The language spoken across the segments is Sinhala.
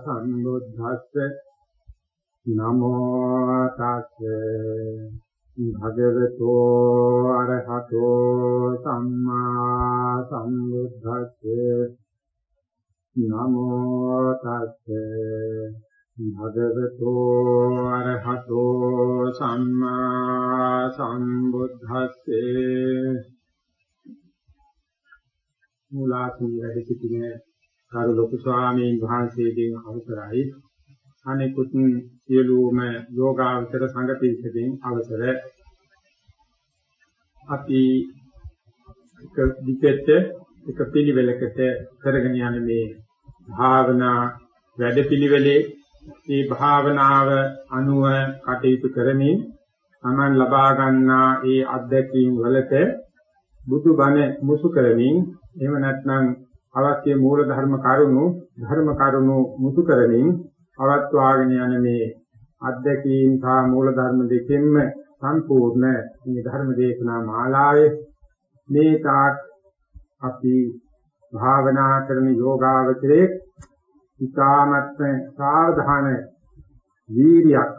සම්බුද්දස්ස නමෝ තස්සේ භගවතෝ අරහතෝ සම්මා සම්බුද්දස්සේ නමෝ තස්සේ භගවතෝ අරහතෝ සම්මා සම්බුද්දස්සේ මූලාසන වැඩ සිටින කරු ලොකු ස්වාමීන් වහන්සේගෙන් අවසරයි. අනෙකුත් සියලුම යෝගාවචර සංඝ පිරිසකින් අවසර. අපි එක දිගට එක පිළිවෙලකට කරගෙන යන මේ භාවනා වැඩපිළිවෙලේ මේ භාවනාව අනුව කටයුතු කරමින් Taman ලබා ගන්නා ඒ අත්දැකීම් වලට බුදු බණ මුසු කරමින් එහෙම නැත්නම් අවශ්‍ය මූල ධර්ම කරුණු ධර්ම කරුණු මුසු කරමින් පවත්වාගෙන යන මේ අධ්‍යක්ීම් සහ මූල ධර්ම දෙකෙන්ම සම්පූර්ණ මේ ධර්ම දේශනා මාලාවේ මේ තාක් අපි භාවනා කරන යෝගාවචරයේ ඉතාමත්ම සාවධාන වීරියක්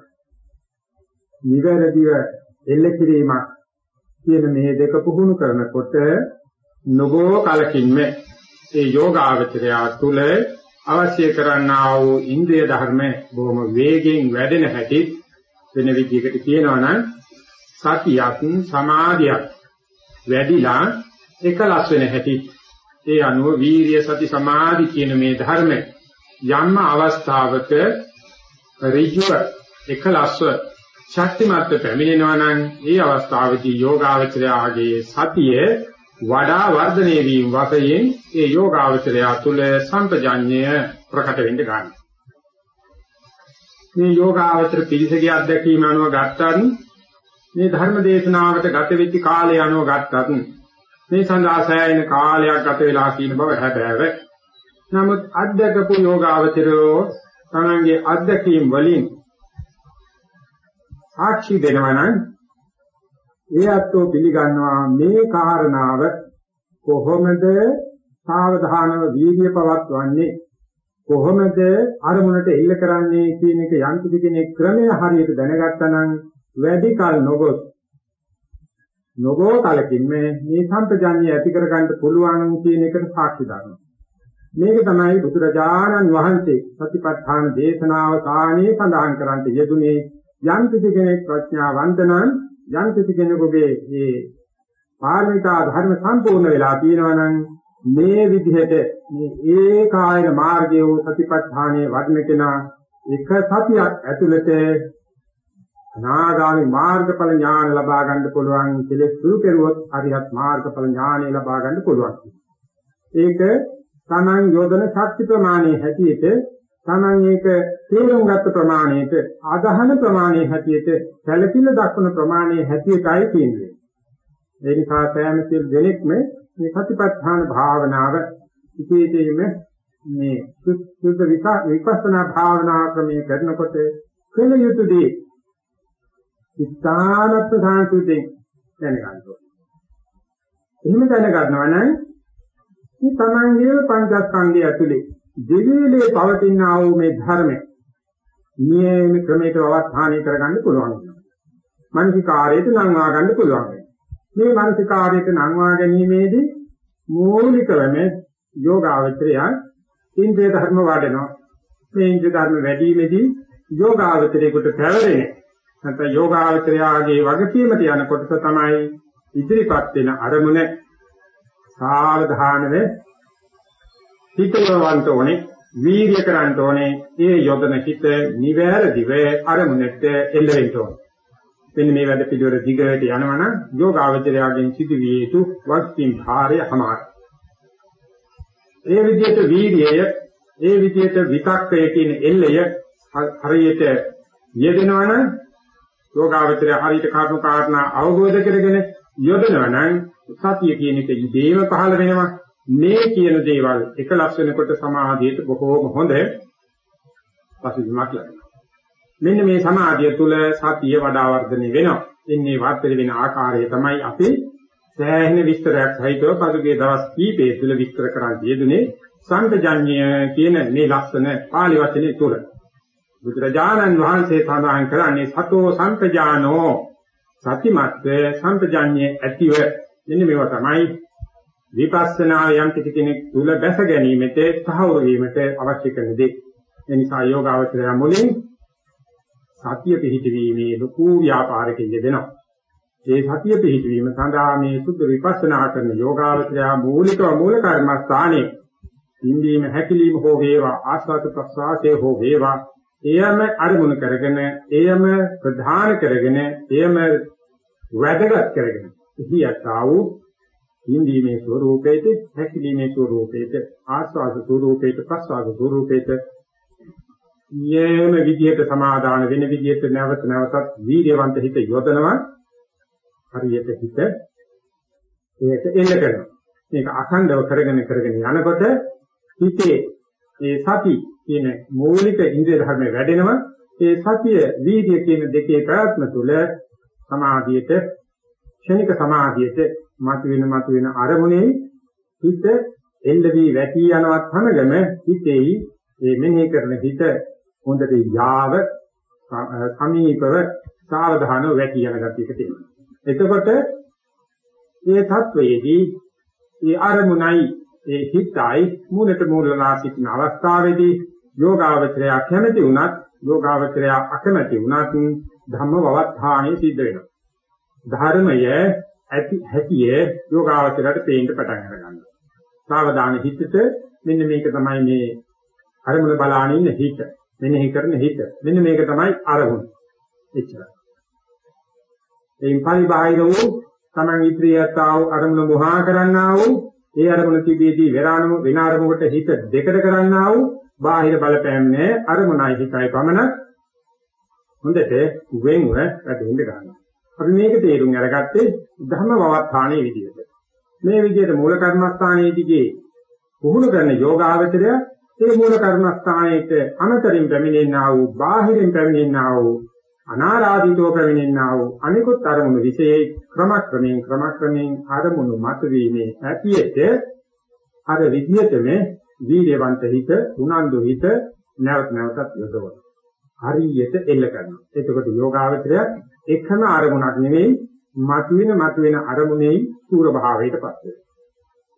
නිවැරදිව එල්ල කිරීමක් කියන මේ දෙක පුහුණු කරනකොට නොබෝ කලකින්ම ඒ යෝගාවචරය තුළ අවශ්‍ය කරන්නා වූ ඉන්ද්‍රිය ධර්ම බොහොම වේගෙන් වැඩෙන හැටි වෙන විදිහකට කියනවා නම් සතියක් සමාධියක් වැඩිලා එකලස් වෙන හැටි. ඒ අනුව වීරිය සති සමාධි කියන මේ ධර්ම යම් අවස්ථාවක ඍජුව එකලස්ව ශක්තිමත් පැමිණෙනවා නම් ඒ අවස්ථාවේදී යෝගාවචරයාගේ සතිය වඩා වර්ධනය වීම වශයෙන් ඒ යෝගාවචරය තුළ සම්පජඤ්ඤය ප්‍රකට වෙන්න ගන්නවා. මේ යෝගාවචර පිළිසගේ අත්දැකීම අනුව ගත්තත් මේ ධර්ම දේශනාවට ගත වෙච්ච කාලය අනුව ගත්තත් මේ සඳහා සෑයෙන කාලයක් ගත වෙලා කියන බව හැබෑව. නමුත් අධ්‍යක්ෂපු යෝගාවචරෝ තමන්ගේ අධ්‍යක්ීම් වලින් සාක්ෂි දෙනවා නම් ඒ අත්ෝ පිළිගන්නවා. මේ කාරණාව කොහොමද සාවධානව වීර්ය පවත්වන්නේ? කොහොමද අරමුණට එල්ල කරන්නේ කියන එක යම් කිසි කෙනෙක් ක්‍රමය හරියට දැනගත්තා නම් වැඩි කල නොගොස්. නොගෝ කලකින් මේ සම්පජාන්‍ය ඇති කරගන්න පුළුවන් කියන එකට සාක්ෂි දානවා මේක තමයි බුදුරජාණන් වහන්සේ සතිපට්ඨාන දේශනාව කාණේ සඳහන් කරන්ට යෙදුනේ යම් කිසි කෙනෙක් ප්‍රඥාවන්ත නම් යම් කිසි කෙනෙකුගේ මේ පාරමිතා ධර්ම සම්පූර්ණ වෙලා තියෙනවා නම් මේ විදිහට මේ ඒකායන මාර්ගයේ වූ සතිපට්ඨානයේ වඩන කෙනා එක සතියක් ඇතුළත අනාගාමී මාර්ගඵල ඥාන ලබා ගන්න පුළුවන් කෙලෙස් දුරු කෙරුවොත් හරියත් මාර්ගඵල ඥානෙ ලබා ගන්න පුළුවන්. ඒක තමන් යොදන ශක්ති ප්‍රමාණයේ හැටියට තමන් ඒක තේරුම් ගත්ත ප්‍රමාණයට අදහන ප්‍රමාණයේ හැටියට සැලකිල්ල දක්වන ප්‍රමාණයේ හැටියටයි කියන්නේ. ඒ නිසා සෑම සිල් දෙනෙක්ම මේ සතිපට්ඨාන භාවනාව විශේෂයෙන්ම මේ සුද්ධ විපස්සනා භාවනා ක්‍රමයේ කරනකොට කළ යුතු දේ ඉස්තානත් සාන්තියෙන් දැනගන්න ඕනේ. එහෙම දැනගන්නවා නම් මේ තමන්ගේ පංචස්කන්ධය ඇතුලේ දෙවිලේ පවතින ආ වූ මේ ධර්ම නියම ක්‍රමයට අවස්ථානය කරගන්න පුළුවන්. මානසිකාරයට නංවා ගන්න පුළුවන්. මේ මානසිකාරයට නංවා ගැනීමේදී මූලිකවම යෝගාවචරය ඉන්ද්‍රිය ධර්ම වඩනවා. මේ ඉන්ද්‍රිය ධර්ම වැඩිීමේදී යෝගාවචරයේකට පැවරෙන නැත්නම් යෝගාවචරයාගේ වගකීමට යන කොටස තමයි ඉදිරිපත් වෙන අරමුණ සාවධානව හිතවන්ත ඕනේ වීර්ය කරන්න ඕනේ ඒ යොදන හිත නිවැරදිව අරමුණට එල්ල වෙන්න ඕනේ. මෙන්න මේ වැඩ පිළිවෙල දිගට යනවනම් යෝගාවචරයාගෙන් සිදුවිය යුතු වස්තින් භාරය හමාරයි ඒ විදිහට වීර්යය ඒ විදිහට විතක්කය කියන එල්ලය හරියට යෙදෙනවනම් යෝගාවචරය හරියට කරුණු කාරණා අවබෝධ කරගෙන යොදනවනම් සතිය කියන එක ඉදීම පහළ වෙනවා. මේ කියන දේවල් එකලස් වෙනකොට සමාධියට බොහෝම හොඳ පසුබිමක් ලැබෙනවා. මෙන්න මේ සමාධිය තුළ සතිය වඩා වර්ධනය වෙනවා එන්නේ වාර්තන වෙන ආකාරය තමයි අපි සෑහෙන විස්තරයක් සහිතව පසුගිය දවස් කීපය තුළ විස්තර කරන් යෙදුනේ සංකජඤ්ඤය කියන මේ ලක්ෂණ පාලි වචනේ තුල බුදුරජාණන් වහන්සේ සඳහන් කරන්නේ සතෝ සංකජානෝ සතිමත් සංකජඤ්ඤය ඇතිව. මෙන්න මේවා තමයි විපස්සනා යම් කෙනෙක් තුල බැස ගැනීමට සහවුරු වීමට අවශ්‍ය කරන දේ. ඒ නිසා යෝගාවචරය මුලින් සතිය පිහිටීමේ ලොකු ව්‍යාපාරයක යෙදෙනවා. ඒ සතිය පිහිටවීම සඳහා මේ සුද්ධ විපස්සනා කරන යෝගාවචරය මූලික මූල කර්මස්ථානයේ ඉන්දීම හැකිලිම හෝ වේවා ආස්වාද ප්‍රසආසයේ හෝ වේවා එයම අරමුණු කරගෙන එයම ප්‍රධාන කරගෙන එයම වැදගත් කරගෙන ඉහියතා වූ ඉන්දීමේ ස්වરૂපේත හැකිලීමේ ස්වરૂපේත ආස්වාද ස්වરૂපේත ප්‍රස්වාද ස්වરૂපේත යෑම විදියට සමාදාන වෙන විදියට නැවත නැවතත් වීර්යවන්ත හිත යොදනවා. හරියට හිත ඒක එන්න කරනවා. මේක අඛණ්ඩව කරගෙන කරගෙන යනකොට හිතේ ඒ සති කියන මූලික ඉන්ද්‍රිය ධර්ම වැඩෙනවා. ඒ සතිය වීර්ය කියන දෙකේ ප්‍රයත්න තුළ සමාධියට ක්ෂණික සමාධියට මතුවෙන මතුවෙන අරමුණේ හිත එල්ලවි වැටි යනවත් සමගම හිතෙහි මේ මෙනෙහි කරන හිත හොඳට යාව සමීපව සාවධානව වැටි යන ගතියක තියෙනවා. එතකොට මේ தത്വයේදී මේ අරමුණයි ඒ හිතයි මූලට මූලලා සිටින අවස්ථාවේදී යෝගාවචරය කැමැති වුණත් යෝගාවචරය අකමැති වුණත් ධම්ම වවත්තාණේ සිද්ධ වෙනවා. ධර්මය ඇති හැටිය යෝගාවචරයට පේන්න පටන් ගන්නවා. සාවධාන හිතට මෙන්න මේක තමයි මේ අරමුණ බලාගෙන ඉන්න හිත. මෙනෙහි කරන හිත. මෙන්න මේක තමයි අරමුණ. එච්චරයි. එයින් පරිබාහිර වූ තමන් ඉදිරියතාව අරමුණ මොහා කරන්නා වූ ඒ අරමුණ තිබීදී වෙරාණම වෙන අරමුණකට හිත දෙකට කරන්නා වූ බාහිර බලපෑම් නැහැ අරමුණයි හිතයි පමණ හොඳට වෙන්ව වැටෙන්න ගන්නවා. අපි මේක තේරුම් අරගත්තේ ධර්ම වවත්තාණේ විදිහට. මේ විදිහට මූල කර්මස්ථානයේදී පුහුණු කරන යෝගාවචරය ඒ මූල කර්මස්ථානයේට අනතරින් පැමිණෙනා වූ බාහිරින් පැමිණෙනා වූ අනාරාධිතව පැමිණෙනා වූ අනිකුත් අරමුණු විශේෂ ක්‍රමක්‍රමයෙන් ක්‍රමක්‍රමයෙන් අරමුණු මතුවීමේ ඇතියෙත අර විද්‍යතම වීර්යවන්ත හිත උනන්දු හිත නැවත නැවතත් යොදවන හරියට එල්ල කරනවා එතකොට යෝගාවචරය එකම අරමුණක් නෙවෙයි මතුවෙන මතුවෙන අරමුණේ සූර භාවයටපත් වෙනවා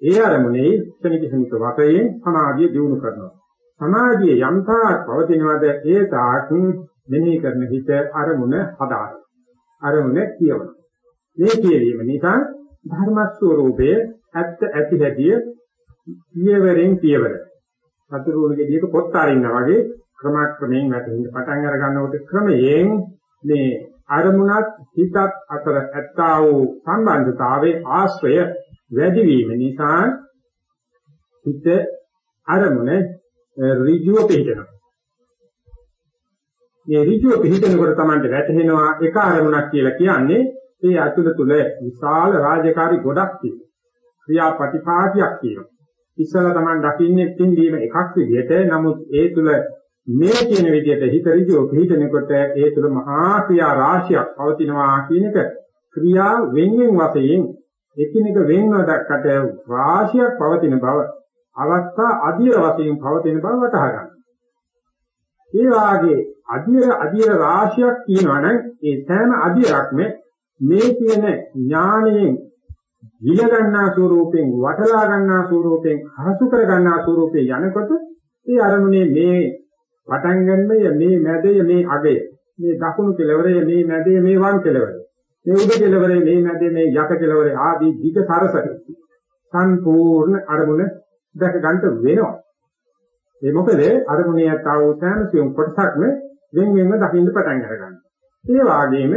ඒ අරමුණේ ක්ෂණික ක්ෂණික වශයෙන් සමාධිය දියුණු කරනවා සමාධිය යම්තාක් පවතිනවද ඒ තාක් මෙනෙහි කරන හිත අරමුණ හදාරන. අරමුණ කියවන. මේ කියවීම නිසා ධර්ම ස්වરૂපයේ ඇත්ත ඇති හැටිය පියවරෙන් පියවර. සතුරුගේ ගediයක පොත් අරින්නා වගේ ක්‍රමක්‍රමයෙන් වැටෙන්න පටන් අර ගන්නකොට ක්‍රමයෙන් මේ අරමුණත් හිතත් අතර ඇත්තා වූ සම්බන්ධතාවයේ ආශ්‍රය වැඩි වීම නිසා හිත අරමුණ ඍජුව පිළිදෙනවා. මේ ඍජුව පිළිදෙනකොට Tamanට වැටහෙනවා එක අරමුණක් කියලා කියන්නේ ඒ අතුල තුල විශාල රාජකාරි ගොඩක් තියෙනවා. ක්‍රියාපටිපාටියක් තියෙනවා. ඉස්සලා Taman දකින්නේ පින්දීම එකක් විදිහට නමුත් ඒ තුල මේ කියන විදිහට හිත ඍජුව පිළිදෙනකොට ඒ තුල මහා ක්‍රියා රාශියක් පවතිනවා කියන එක ක්‍රියා වෙන්වෙන් වශයෙන් එකිනෙක වෙන්ව දක්කට රාශියක් පවතින බව අවස්ථා අධිර වශයෙන් පවතින බව වටහා ගන්න. ඒ වාගේ අධිර අධිර රාශියක් තියෙනවනම් ඒ සෑම අධිරක්ම මේ කියන ඥාණයෙන් විල ගන්නා ස්වරූපෙන් වටලා ගන්නා ස්වරූපෙන් හසු කර ගන්නා ස්වරූපේ යනකොට ඒ අරමුණේ මේ පටන් ගන්නේ මේ මැදය මේ අගය. මේ දකුණු කෙළවරය මේ මැදය මේ වම් කෙළවරය. මේ උඩ කෙළවරේ මේ මැදේ මේ යට කෙළවරේ ආදී දිග සරසක සම්පූර්ණ අරමුණ දැක ගන්න වෙනවා. ඒ මොකද අරමුණේ යතාව සෑම කොටසක්ම වෙන වෙනම දකින්න පටන් ගන්නවා. ඒ වාගේම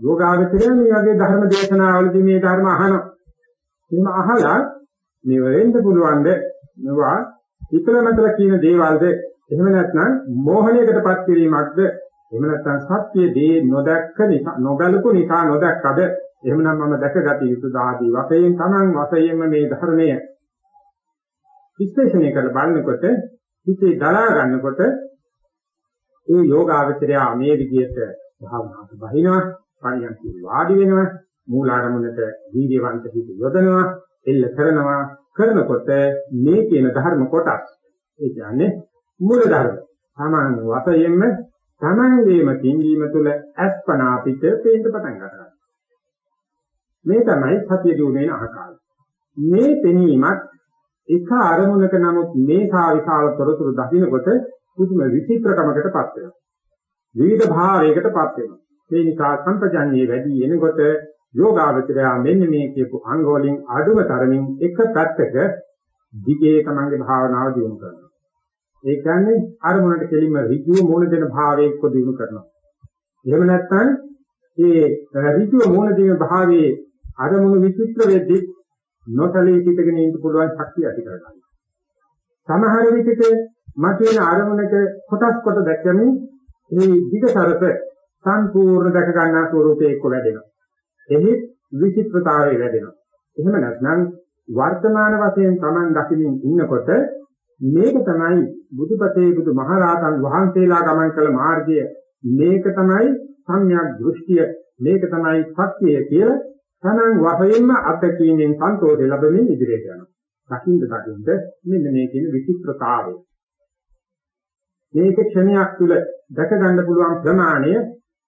යෝගාවචරය මේ වගේ ධර්ම දේශනාවලදී මේ ධර්ම අහනවා. එහෙම අහලා මේ වෙන්න පුළුවන්ද මේවා හිතලමතල කියන දේවල්ද? එහෙම නැත්නම් මෝහණයකටපත් කිරීමක්ද? එහෙම නැත්නම් සත්‍ය දේ නොදැක්ක නිසා නොබලපු නිසා නොදැක්කද? එහෙමනම් මම දැකගත යුතු දාදී වශයෙන් Taman වශයෙන්ම මේ ධර්මය විශ්ලේෂණය කරලා බලනකොට හිතේ දරා ගන්නකොට ඒ යෝගාවචරය මේ විදිහට භාවනාවට බහිනවා පරියන්ති වාඩි වෙනවා මූලාරමුණට වීර්යවන්ත හිත යොදනවා එල්ල කරනවා කරනකොට මේ කියන ධර්ම කොටස්. ඒ කියන්නේ මූල ධර්ම. සාමාන්‍ය වශයෙන්ම තමන්ගේම තින්දීම තුළ අස්පනා පිට පේන්න පටන් ගන්නවා. මේ තමයි සතිය දිනුනේ ආකාරය. මේ පෙනීමත් එක අරමුණක නමුත් මේ සාවිශාල තොරතුරු දකින්නකොට පුදුම විචිත්‍රකමකටපත් වෙනවා. විවිධ භාවයකටපත් වෙනවා. මේ නිසා සම්පජඤ්ඤේ වැඩි එනකොට යෝගාවචරය මෙන්න මේ කියපු අංග වලින් අඩුම තරමින් එක පැත්තක දිගේ තමන්ගේ භාවනාව දියුණු කරනවා. ඒ කියන්නේ අරමුණට කෙලින්ම ඍජුව මූල දෙන භාවයක දියුණු කරනවා. එහෙම නැත්නම් ඒ ඍජුව මූල දෙන භාවයේ අරමුණු විචිත්‍ර වෙද්දී නොසලී සිටගෙන ඉන්න පුළුවන් ශක්තිය ඇති කරගන්නවා. සමහර විටක මතුවෙන අරමුණක කොටස් කොට දැක්කමින් මේ දිගසරස සම්පූර්ණ දැක ගන්නා ස්වරූපේ එක්ක වැඩෙනවා. එහි විචිත්‍රතාවය වැඩෙනවා. එහෙම නැත්නම් වර්තමාන වශයෙන් Taman දකිමින් ඉන්නකොට මේක තමයි බුදුපතේ බුදු මහරහතන් වහන්සේලා ගමන් කළ මාර්ගය මේක තමයි සම්‍යක් දෘෂ්ටිය මේක තමයි සත්‍යය කියලා Taman වශයෙන්ම අත්දැකීමෙන් සන්තෝෂය ලැබෙමින් ඉදිරියට යනවා. දකින්න දකින්න මෙන්න මේ කියන විචිත්‍රතාවය. මේක ක්ෂණයක් තුළ දැක ගන්න පුළුවන් ප්‍රමාණය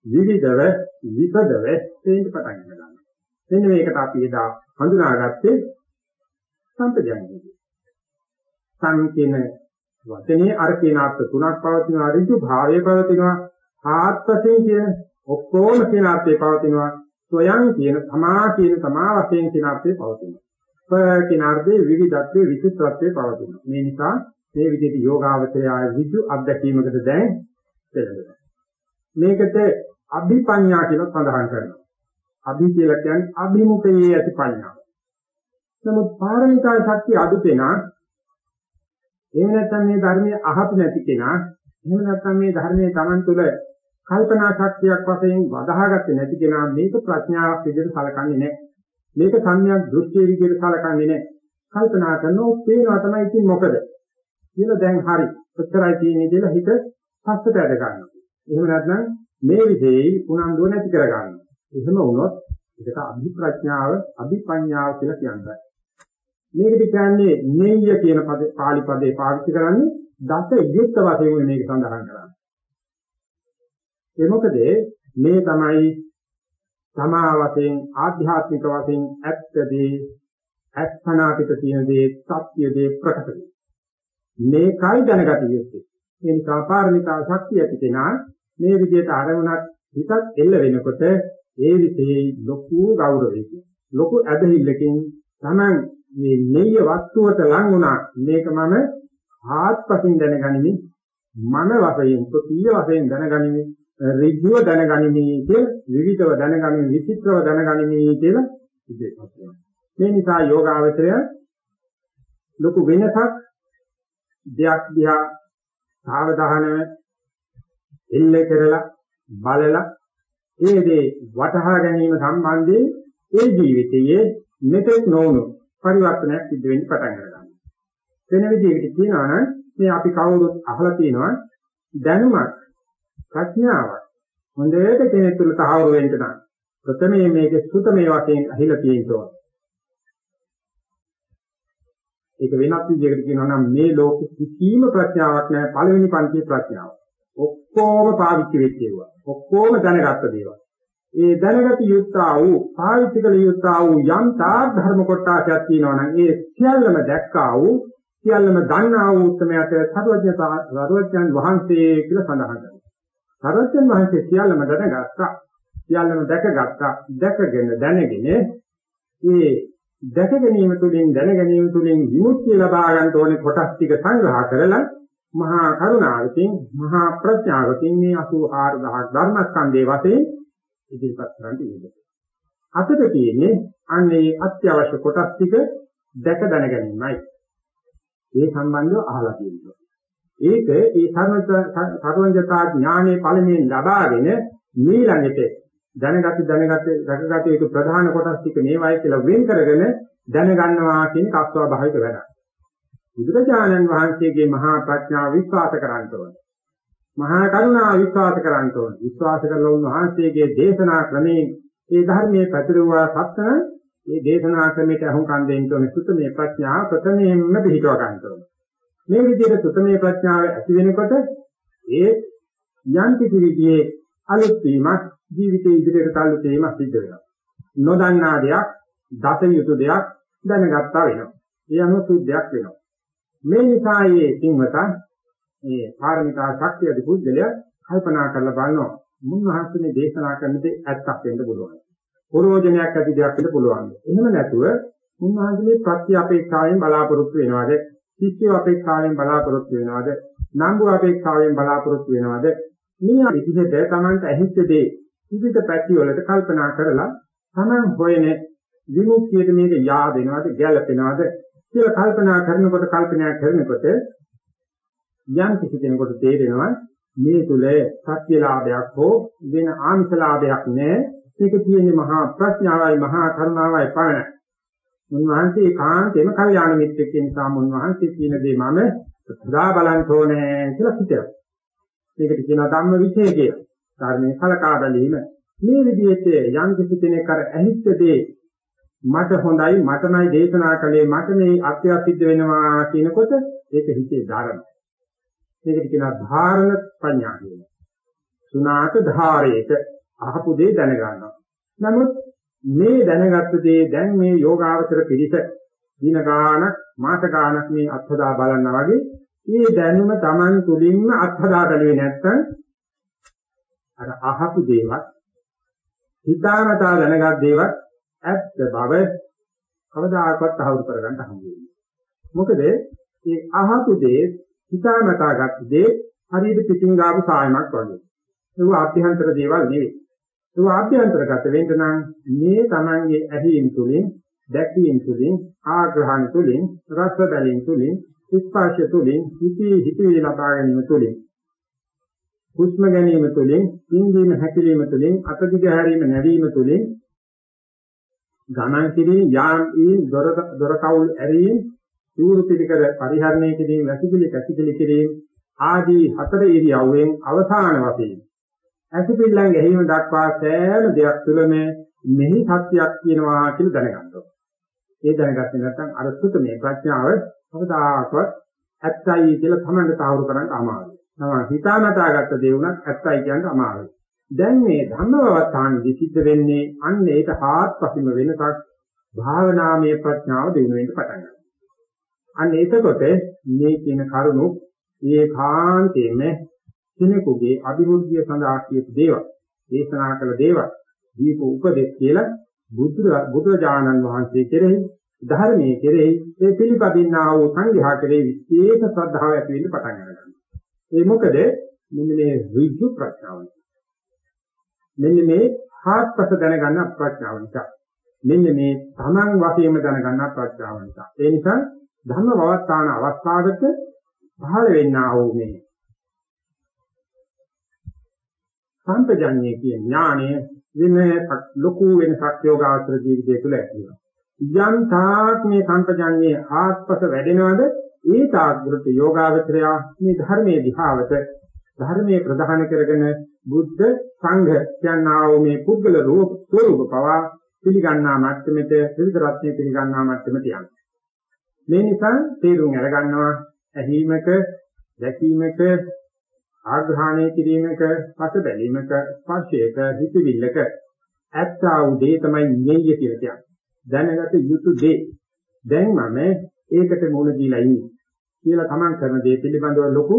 විවිධව විපදව තේින්න පටන් ගන්නවා. මෙන්න මේකට අපි එදා හඳුනාගත්තේ සම්පජානිය. සංකේන වචනේ අර කියන අර්ථ තුනක් පවතිනවා ඍජු භාවය පවතිනවා ආත්පසින් කියන ඔක්කොම කියන අර්ථය පවතිනවා ස්වයං කියන තමා කියන තමා වශයෙන් කියන අර්ථය පවතිනවා. ප කියන අර්ථයේ විවිධත්වයේ විචිත්‍රත්වයේ පවතිනවා. මේ නිසා මේ විදිහට යෝගාවචරය ඍජු අත්දැකීමකට දැන් පෙළඹෙනවා. මේකට අභිපඤ්ඤා කියලා සඳහන් කරනවා. අභි කියලා කියන්නේ අභිමුඛයේ ඇති පඤ්ඤාව. නමුත් පාරමිතා ශක්තිය අඩු කෙනා එහෙම නැත්නම් මේ ධර්මයේ අහපු නැති කෙනා එහෙම නැත්නම් මේ ධර්මයේ Taman තුල කල්පනා ශක්තියක් වශයෙන් වදහාගත්තේ නැති කෙනා මේක ප්‍රඥාවක් විදිහට සලකන්නේ නැහැ. මේක සංඥා දෘෂ්ටිය විදිහට සලකන්නේ නැහැ. කල්පනා කරනවා පේනවා තමයි ඉතින් මොකද කියලා දැන් හරි. ඔච්චරයි තියෙන්නේ කියලා හිත පස්සට ඇද ගන්නවා. එහෙම නැත්නම් මේ විදිහේ උනන්දුව නැති කර ගන්නවා. එහෙම වුණොත් ඒකට අභිප්‍රඥාව අභිපඤ්ඤාව කියලා කියන්නේ. මේකට කියන්නේ නෙය්‍ය කියන පද පාලි පදේ පාවිච්චි කරන්නේ දස යුක්ත වශයෙන් මේක සඳහන් කරන්නේ. ඒ මොකද මේ තමයි තමා වශයෙන් ආධ්‍යාත්මික වශයෙන් ඇත්තදී අත්පනා පිට තියෙන දේ සත්‍ය දේ ප්‍රකට වේ. මේකයි දැනගත යුත්තේ. ඒ නිසා පාරමිතා ශක්තිය ඇති කෙනා මේ විදිහට අරමුණක් හිතක් එල්ල වෙනකොට ඒ විශේෂ ලොකු ගෞරවයකින් ලොකු ඇදහිල්ලකින් Taman මේ නෙయ్య වස්තුවට ලං වුණා මේක මම ආත්පසින් දැනගනිමි. මන වශයෙන් ප්‍රතිය වශයෙන් දැනගනිමි. ඍජුව දැනගනිමි කිය විවිධව දැනගනිමි විචිත්‍රව දැනගනිමි කියලා ඉතිපත් වෙනවා මේ නිසා යෝගාවචරය ලොකු වෙනසක් දෙයක් දිහා සාවධානව එල්ල කරලා බලලා ඒ දේ වටහා ගැනීම සම්බන්ධයෙන් ඒ ජීවිතයේ මෙතෙක් නොවුණු පරිවර්තනයක් සිද්ධ වෙන්න පටන් ගන්නවා. වෙන විදිහකට කියනවා නම් මේ අපි කවුරුත් අහලා තියෙනවා දැනුමක් ප්‍රඥාවක් හොඳට කෙනෙක් තුළ තහවුරු වෙන්න නම් ප්‍රථමයේ මේකේ සුතමේ වශයෙන් අහිලා තියෙනවා. ඒක වෙනත් විදිහකට කියනවා නම් මේ ලෝකෙ කිසිම ප්‍රඥාවක් නැහැ පළවෙනි පන්තියේ ප්‍රඥාව. ඔක්කොම පාවිච්චි වෙච්ච ඒවා. ඔක්කොම දැනගත්ත දේවල්. ඒ දැනගත යුත්තා වූ පාවිච්චි කළ යුත්තා වූ යම් තාක් ධර්ම කොටසක් තියෙනවා නම් ඒ සියල්ලම දැක්කා වූ සියල්ලම දන්නා වූ උත්මයට සර්වඥතා සර්වඥන් වහන්සේ කියලා සඳහන් කරනවා. සර්වඥන් වහන්සේ සියල්ලම දැනගත්තා. සියල්ලම දැකගත්තා. දැකගෙන දැනගෙන ඒ දැක ගැනීම තුළින් දැන ගැනීම තුළින් විමුක්තිය ලබා ගන්න ඕනේ කොටස් ටික සංග්‍රහ කරලා මහා කරුණාවකින් මහා ප්‍රඥාවකින් මේ 84000 ධර්මස්කන්ධයේ වශයෙන් ඉදිරිපත් කරන්න ඉන්නේ. අතට තියෙන්නේ අන්නේ අත්‍යවශ්‍ය කොටස් ටික දැක දැන ගැනීමයි. ඒ සම්බන්ධව අහලා තියෙනවා. ඒක ඒ සර්වඥතා ඥානයේ ඵලයෙන් ලබාගෙන මීළඟට දැනගත් දැනගත් රැකගත යුතු ප්‍රධාන කොටස් ටික මේවයි කියලා වෙන් කරගෙන දැනගන්නවා කියන කස්වා භාවික වැඩක්. බුදුරජාණන් වහන්සේගේ මහා ප්‍රඥාව විශ්වාස කරන්න ඕනේ. මහා කරුණාව විශ්වාස කරන්න ඕනේ. විශ්වාස කරලා උන්වහන්සේගේ දේශනා ක්‍රමයේ ඒ ධර්මයේ පැතිරුවා සත්‍යන මේ දේශනා ක්‍රමයට අහුම්කම් දෙන්න ඕනේ සුතමේ ප්‍රඥාව ප්‍රථමයෙන්ම පිළිටව ගන්න ඕනේ. මේ විදිහට සුතමේ ප්‍රඥාව ඇති වෙනකොට ඒ යම් කිසි විදිහේ අලුත් වීමක් ජීවිතයේ ඉදිරියට තල්ලු වීමක් සිද්ධ වෙනවා. නොදන්නා දෙයක්, දත යුතු දෙයක් දැනගත්තා වෙනවා. ඒ අනුව සුද්ධයක් වෙනවා. මේ නිසා මේ සිංහතා මේ පාරමිතා ශක්තිය දිපුද්දලයා කල්පනා කරලා බලනවා. මුන්වහන්සේ දේශනා කරන දේ ඇත්තක් වෙන්න පුළුවන්. ප්‍රෝජනයක් ඇති දෙයක් වෙන්න පුළුවන්. එහෙම නැතුව උන්වහන්සේ ප්‍රත්‍ය අපේක්ෂාවෙන් බලාපොරොත්තු වෙනවද? ශිෂ්‍ය අපේක්ෂාවෙන් බලාපොරොත්තු වෙනවද? නංගු අපේක්ෂාවෙන් බලාපොරොත්තු වෙනවද? මේ විදිහට Tamanට ඇහිච්ච දේ විවිධ පැති වලට කල්පනා කරලා Taman හොයන විමුක්තියට මේක yaadෙනවද, ගැළපෙනවද කියලා කල්පනා කරනකොට කල්පනා කරනකොට යම් කිසි කෙනෙකුට තේරෙනවා මේ තුල සත්‍ය ලාභයක් හෝ වෙන ආමිෂ ලාභයක් නැහැ මේක තියෙන්නේ මහා ප්‍රඥාවයි මහා කරුණාවයි පමණයි. මුන්වහන්සේ කාන්තේම කල්යාණ මිත්‍රෙක් නිසා මුන්වහන්සේ කියන දේ මම සදා බලන්න ඕනේ කියලා හිතනවා. මේකට කියනවා ධම්ම විචේ කියලා. ධර්මයේ කලකා බැලීම. මේ විදිහට යම් කිසි කෙනෙක් අර ඇහිච්ච දේ මට හොඳයි මටමයි දේශනා කළේ මට මේ අත්‍යසිද්ධ වෙනවා කියනකොට ඒක හිතේ ධර්ම. මේකට කියනවා ධාරණ ප්‍රඥා කියලා. සුණාත ධාරේත අහපු දේ දැනගන්නවා. නමුත් මේ දැනගත්ත දේ දැන් මේ යෝගාවචර පිළිස දින ගානක් මාස ගානක් මේ අත්හදා බලනවා වගේ මේ දැනුම Taman තුලින්ම අත්හදා බැලුවේ නැත්නම් අර අහපු දේවත් හිතාමතා දැනගත් දේවත් ඇත්ත බව කවදාකවත් අහුරු කරගන්න හම්බෙන්නේ. මොකද මේ අහපු දේ හිතාමතා ගත්ත දේ හරියට පිටින් ගාපු සායමක් වගේ. ඒක ආභ්‍යන්තර දේවල් නෙවෙයි. ඒ ආභ්‍යන්තරගත වෙන්න නම් මේ Tamange ඇහිීම් තුලින් දැකීම් තුලින් ආග්‍රහණ තුලින් රස බැලීම් තුලින් ස්පර්ශ තුලින් හිතේ හිතේ ලබා ගැනීම තුලින් හුස්ම ගැනීම තුලින් ඉන්දීම හැකිලිම තුලින් අතදිග හැරීම නැවීම තුලින් ගමන් කිරීම යාම් ඊ දොර දොර කවුල් ඇරීම සූරු පිළිකර පරිහරණය කිරීම වැසිකිලි කැසිකිලි කිරීම ආදී හතර ඉරියව්වෙන් අවසාන වශයෙන් ඇසිපිල්ලන් ගැහිම දක්වා සෑම දෙයක් තුළම මෙහි සත්‍යයක් කියනවා කියලා දැනගන්නවා. ඒ දැනගත්තේ නැත්නම් අර සුතමේ ප්‍රඥාව කවදාකවත් ඇත්තයි කියලා තමන්ට තහවුරු කරන්න අමාරුයි. තමන් හිතාමතාගත්ත දේ උනත් ඇත්තයි කියන්න අමාරුයි. දැන් මේ ධම්මවත්තානදී සිද්ධ වෙන්නේ අන්න ඒක හාත්පසින්ම වෙනසක් භාවනාමය ප්‍රඥාව දිනු වෙන්න පටන් ගන්නවා. අන්න එතකොට මේ කියන කරුණු ඒකාන්තයෙන්ම කෙනෙකුගේ අභිවෘද්ධිය සඳහා කියපු දේවල්, දේශනා කළ දේවල්, දීප උපදෙස් කියලා බුදු බුදුරජාණන් වහන්සේ කෙරෙහි ධර්මයේ කෙරෙහි ඒ පිළිපදින්නා වූ සංඝයා කෙරෙහි විශේෂ ශ්‍රද්ධාව ඇති වෙන්න පටන් ගන්නවා. ඒ මොකද මෙන්න මේ ඍජු ප්‍රඥාව. මෙන්න මේ හාත්පස දැනගන්න ප්‍රඥාව නිසා. මෙන්න මේ තමන් වශයෙන්ම දැනගන්න ප්‍රඥාව නිසා. ඒ නිසා ධර්ම වවස්ථාන අවස්ථාවක පහළ වෙන්නා වූ මේ සම්පජඤ්ඤය කියන ඥානය වෙන ලොකු වෙනසක් යෝගාචර ජීවිතය තුළ ඇති වෙනවා. යම් තාක් මේ සම්පජඤ්ඤයේ ආස්පස වැඩෙනවද ඒ තාක් දුරට යෝගාචරය මේ ධර්මයේ දිහාවට ධර්මයේ ප්‍රධාන කරගෙන බුද්ධ සංඝ කියනා වූ මේ පුද්ගල රූප ස්වરૂප පවා පිළිගන්නා මට්ටමට ත්‍රිවිධ රත්නය පිළිගන්නා මට්ටමට යනවා. මේ නිසා තේරුම් අරගන්නවා ඇහිමක දැකීමක ආග්‍රහණය කිරීමක පස බැලීමක ස්පර්ශයක හිතවිල්ලක ඇත්තා වූ දේ තමයි ඤෙය්‍ය කියලා කියන්නේ. දැනගත යුතු දේ. දැන් මම ඒකට මුණ දීලා ඉන්නේ. කියලා තමන් කරන දේ පිළිබඳව ලොකු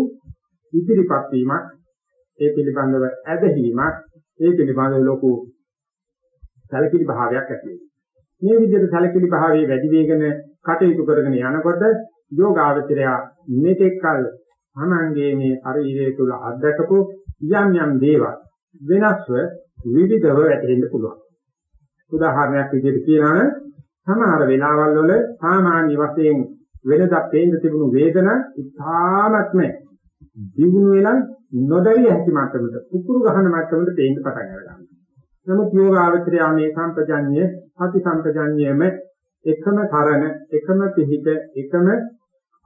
ඉදිරිපත් වීමක් ඒ පිළිබඳව ඇදහිීමක් ඒ පිළිබඳව ලොකු සැලකිලි භාවයක් ඇති වෙනවා. මේ විදිහට සැලකිලි භාවයේ වැඩි වේගන කටයුතු කරගෙන යනකොට යෝගාවචරය මෙතෙක් කල තමන්ගේ මේ ශරීරය තුළ අත්දකපු යම් යම් දේවල් වෙනස්ව විවිධව වැටෙන්න පුළුවන්. උදාහරණයක් විදිහට කියනවා නම් සමහර වෙලාවල් වල සාමාන්‍ය වශයෙන් වෙනදා පේන්න තිබුණු වේදනා ඉතාමත්ම දිනුන වෙලා නොදැරිය හැකි මට්ටමට කුකුරු ගහන මට්ටමට පේන්න පටන් ගන්නවා. නමුත් යෝගාවචරය මේ සම්පජඤ්ඤය, අති සම්පජඤ්ඤයම එකම කරන, එකම පිහිට, එකම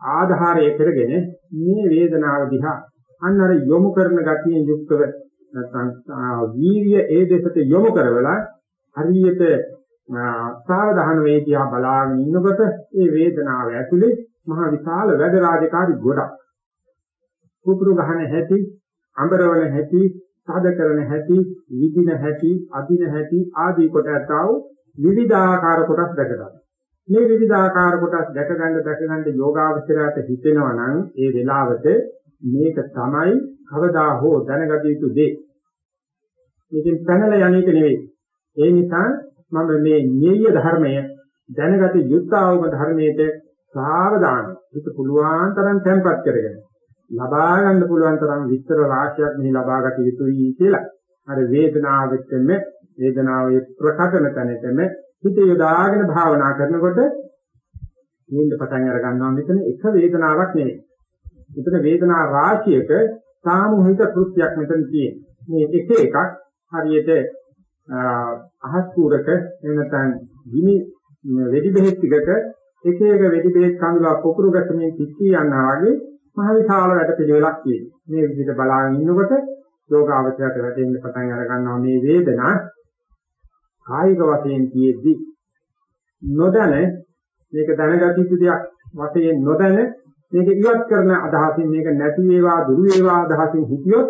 ආධාරය කරගෙන මේ වේදනාව දිහා අන්න අර යොමු කරන ගතියෙන් යුක්තව නැත්නම් වීර්ය ඒ දෙසට යොමු කරවලා හරියට සාවධාන වේදියා බලාගෙන ඉන්නකොට ඒ වේදනාව ඇතුලේ මහ විශාල වැඩ රාජකාරි ගොඩක් කුපුරු ගහන හැටි අඹරවන හැටි සාද කරන හැටි විදින හැටි අදින හැටි ආදී කොට ඇතව විවිධාකාර කොටස් දැක ගන්න. මේ විවිධාකාර කොටස් දැක ගන්න දැක ගන්න යෝගාවචරයට හිතෙනවා නම් ඒ වෙලාවට මේක තමයි කවදා හෝ දැනගත යුතු දේ. මේකෙන් පැනලා යන්නේක නෙවෙයි. ඒ නිසා මම මේ ඤේය ධර්මය දැනගත යුක්තාවම ධර්මයේද සාවධාන හිත පුළුවන් තරම් තැම්පත් කරගෙන ලබා ගන්න පුළුවන් තරම් විස්තර රාශියක් මෙහි ලබා ගත යුතුයි කියලා. අර වේදනාවෙත්ම වේදනාවේ ප්‍රකටන තැනටම හිත යොදාගෙන භාවනා කරනකොට නිින්ද පටන් අර ගන්නවා මෙතන එක වේදනාවක් නෙවෙයි. මෙතන වේදනා රාශියක සාමූහික කෘත්‍යයක් මෙතන තියෙනවා. මේ එක එකක් හරියට අහස් කූරක එනතන් ගිනි වෙඩි බෙහෙත් ටිකක එක එක වෙඩි බෙහෙත් කඳුලක් පොකුරු ගැසමින් පිච්චී යනවා වගේ මහ විශාල වැඩ පිළිවෙලක් තියෙනවා. මේ විදිහට බලාගෙන ඉන්නකොට යෝගාවචරයට වැටෙන්න පටන් අර ගන්නවා මේ වේදනා කායික වශයෙන් තියෙද්දි නොදැන මේක දැනගත යුතු දෙයක් වශයෙන් නොදැන මේක ඉවත් කරන අදහසින් මේක නැති වේවා දුරු වේවා අදහසින් හිතියොත්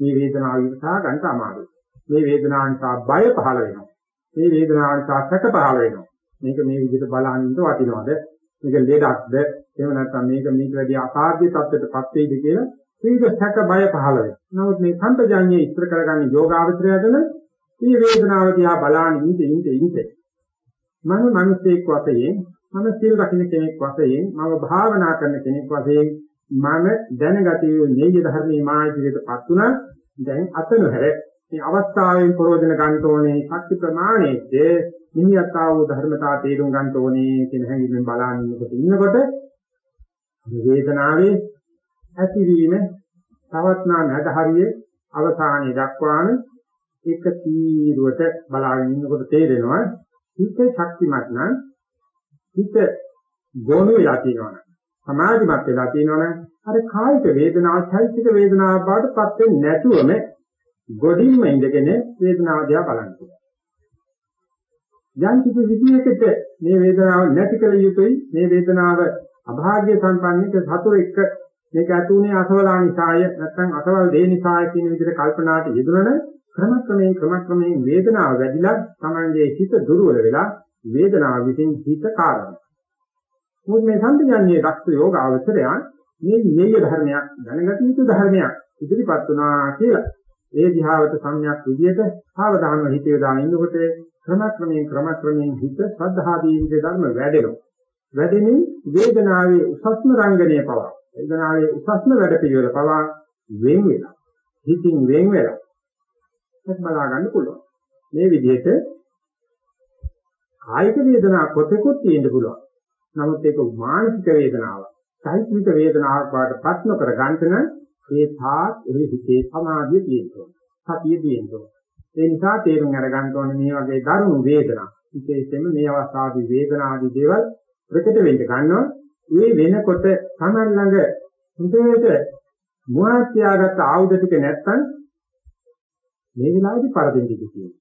මේ වේදනාව ඉවසා ගන්න අමාරුයි. මේ වේදනාව නිසා බය පහළ වෙනවා. මේ වේදනාව නිසා සැක පහළ වෙනවා. මේක මේ විදිහට බලනින්ද වටිනවද? මේක ලෙඩක්ද? එහෙම නැත්නම් මේක මේක වැඩි අසාධ්‍ය තත්ත්වයකටපත් වෙයිද කියලා විවිධ සැක බය පහළ වෙනවා. නමුත් මේ සම්පජාඤ්ඤය ඉස්තර කරගන්න යෝගාවචරයදල මේ වේදනාව දිහා බලන ඉඳ ඉඳ ඉඳ මම මිනිසෙක් වශයෙන් මම සිල් රකින්න කෙනෙක් වශයෙන් මම භාවනා කරන කෙනෙක් වශයෙන් මම දැනගත යුතු නේය ධර්මයේ මායිතියටපත් උනා දැන් අතනහැර මේ අවස්ථාවෙන් ප්‍රයෝජන ගන්න ඕනේ ශක්ති ප්‍රමාණයේද නිහියතා වූ ධර්මතා තේරුම් ගන්න ඕනේ කියන හැඟීමෙන් බලාගෙන ඉන්නකොට ඉන්නකොට වේදනාවේ ඇතිවීම තවත්නා නැද හරිය අවසානයේ දක්වාන එක තීරුවට බලාගෙන ඉන්නකොට තේරෙනවා හිත ශක්තිමත් නම් හිත ගොනු වෙලා තියෙනවනම් සමාධිමත් වෙලා තියෙනවනම් අර කායික වේදනාව චෛත්‍යික වේදනාව බවට පත් වෙන්නේ නැතුවම ගොඩින්ම ඉඳගෙන වේදනාව දිහා බලන්න පුළුවන්. යම් කිසි විදියකට මේ වේදනාව නැති කළ යුතුයි මේ වේදනාව අභාග්‍ය සම්පන්නික සතුර එක්ක මේක ඇතුනේ අසවලා නිසාය නැත්නම් අසවල් දේ නිසාය කියන විදිහට කල්පනාට යෙදුනන ක්‍රමක්‍රමයෙන් ක්‍රමක්‍රමයෙන් වේදනාව වැඩිලා තමන්ගේ හිත දුර්වල වෙලා වේදනාව විසින් හිත කාරණා. මොකද මේ සම්පජාන්නේ දක්ෂ යෝග අවසරය මේ ඤේය ධර්මයක් දැනගත යුතු ධර්මයක් ඉදිරිපත් වුණා කියලා. ඒ දිහාවට සම්‍යක් විදියට සාවධානව හිත යොදා ඉන්නකොට ක්‍රමක්‍රමයෙන් ක්‍රමක්‍රමයෙන් හිත සද්ධාදී ඉන්ද්‍රිය ධර්ම වැඩෙනවා. වැඩෙමින් වේදනාවේ උසස්ම රංගනය පවා වේදනාවේ උසස්ම වැඩ පිළිවෙල පවා වෙන් වෙනවා. හිතින් වෙන් වෙලා ඒක බලා ගන්න පුළුවන්. මේ විදිහට කායික වේදනා කොටෙකුත් තියෙන්න පුළුවන්. නමුත් ඒක මානසික වේදනාවක්. සාහිත්‍යික වේදනාවක් වාටපත් නොකර ගන්නට නම් ඒ තාක් එහි හිතේ සමාධිය තියෙනවා. සතිය තියෙනවා. ඒ නිසා තේරුම් අරගන්න ඕනේ මේ වගේ දරුණු වේදනා. විශේෂයෙන්ම මේ අවස්ථාවේ වේදනාදී දේවල් ප්‍රකට වෙන්න ගන්නවා. ඒ වෙනකොට තමයි ළඟ හොඳට මුවාත් තියාගත්ත ආයුධ ටික නැත්තම් මේ වෙලාවේදී පරදෙන්නේ කියනවා.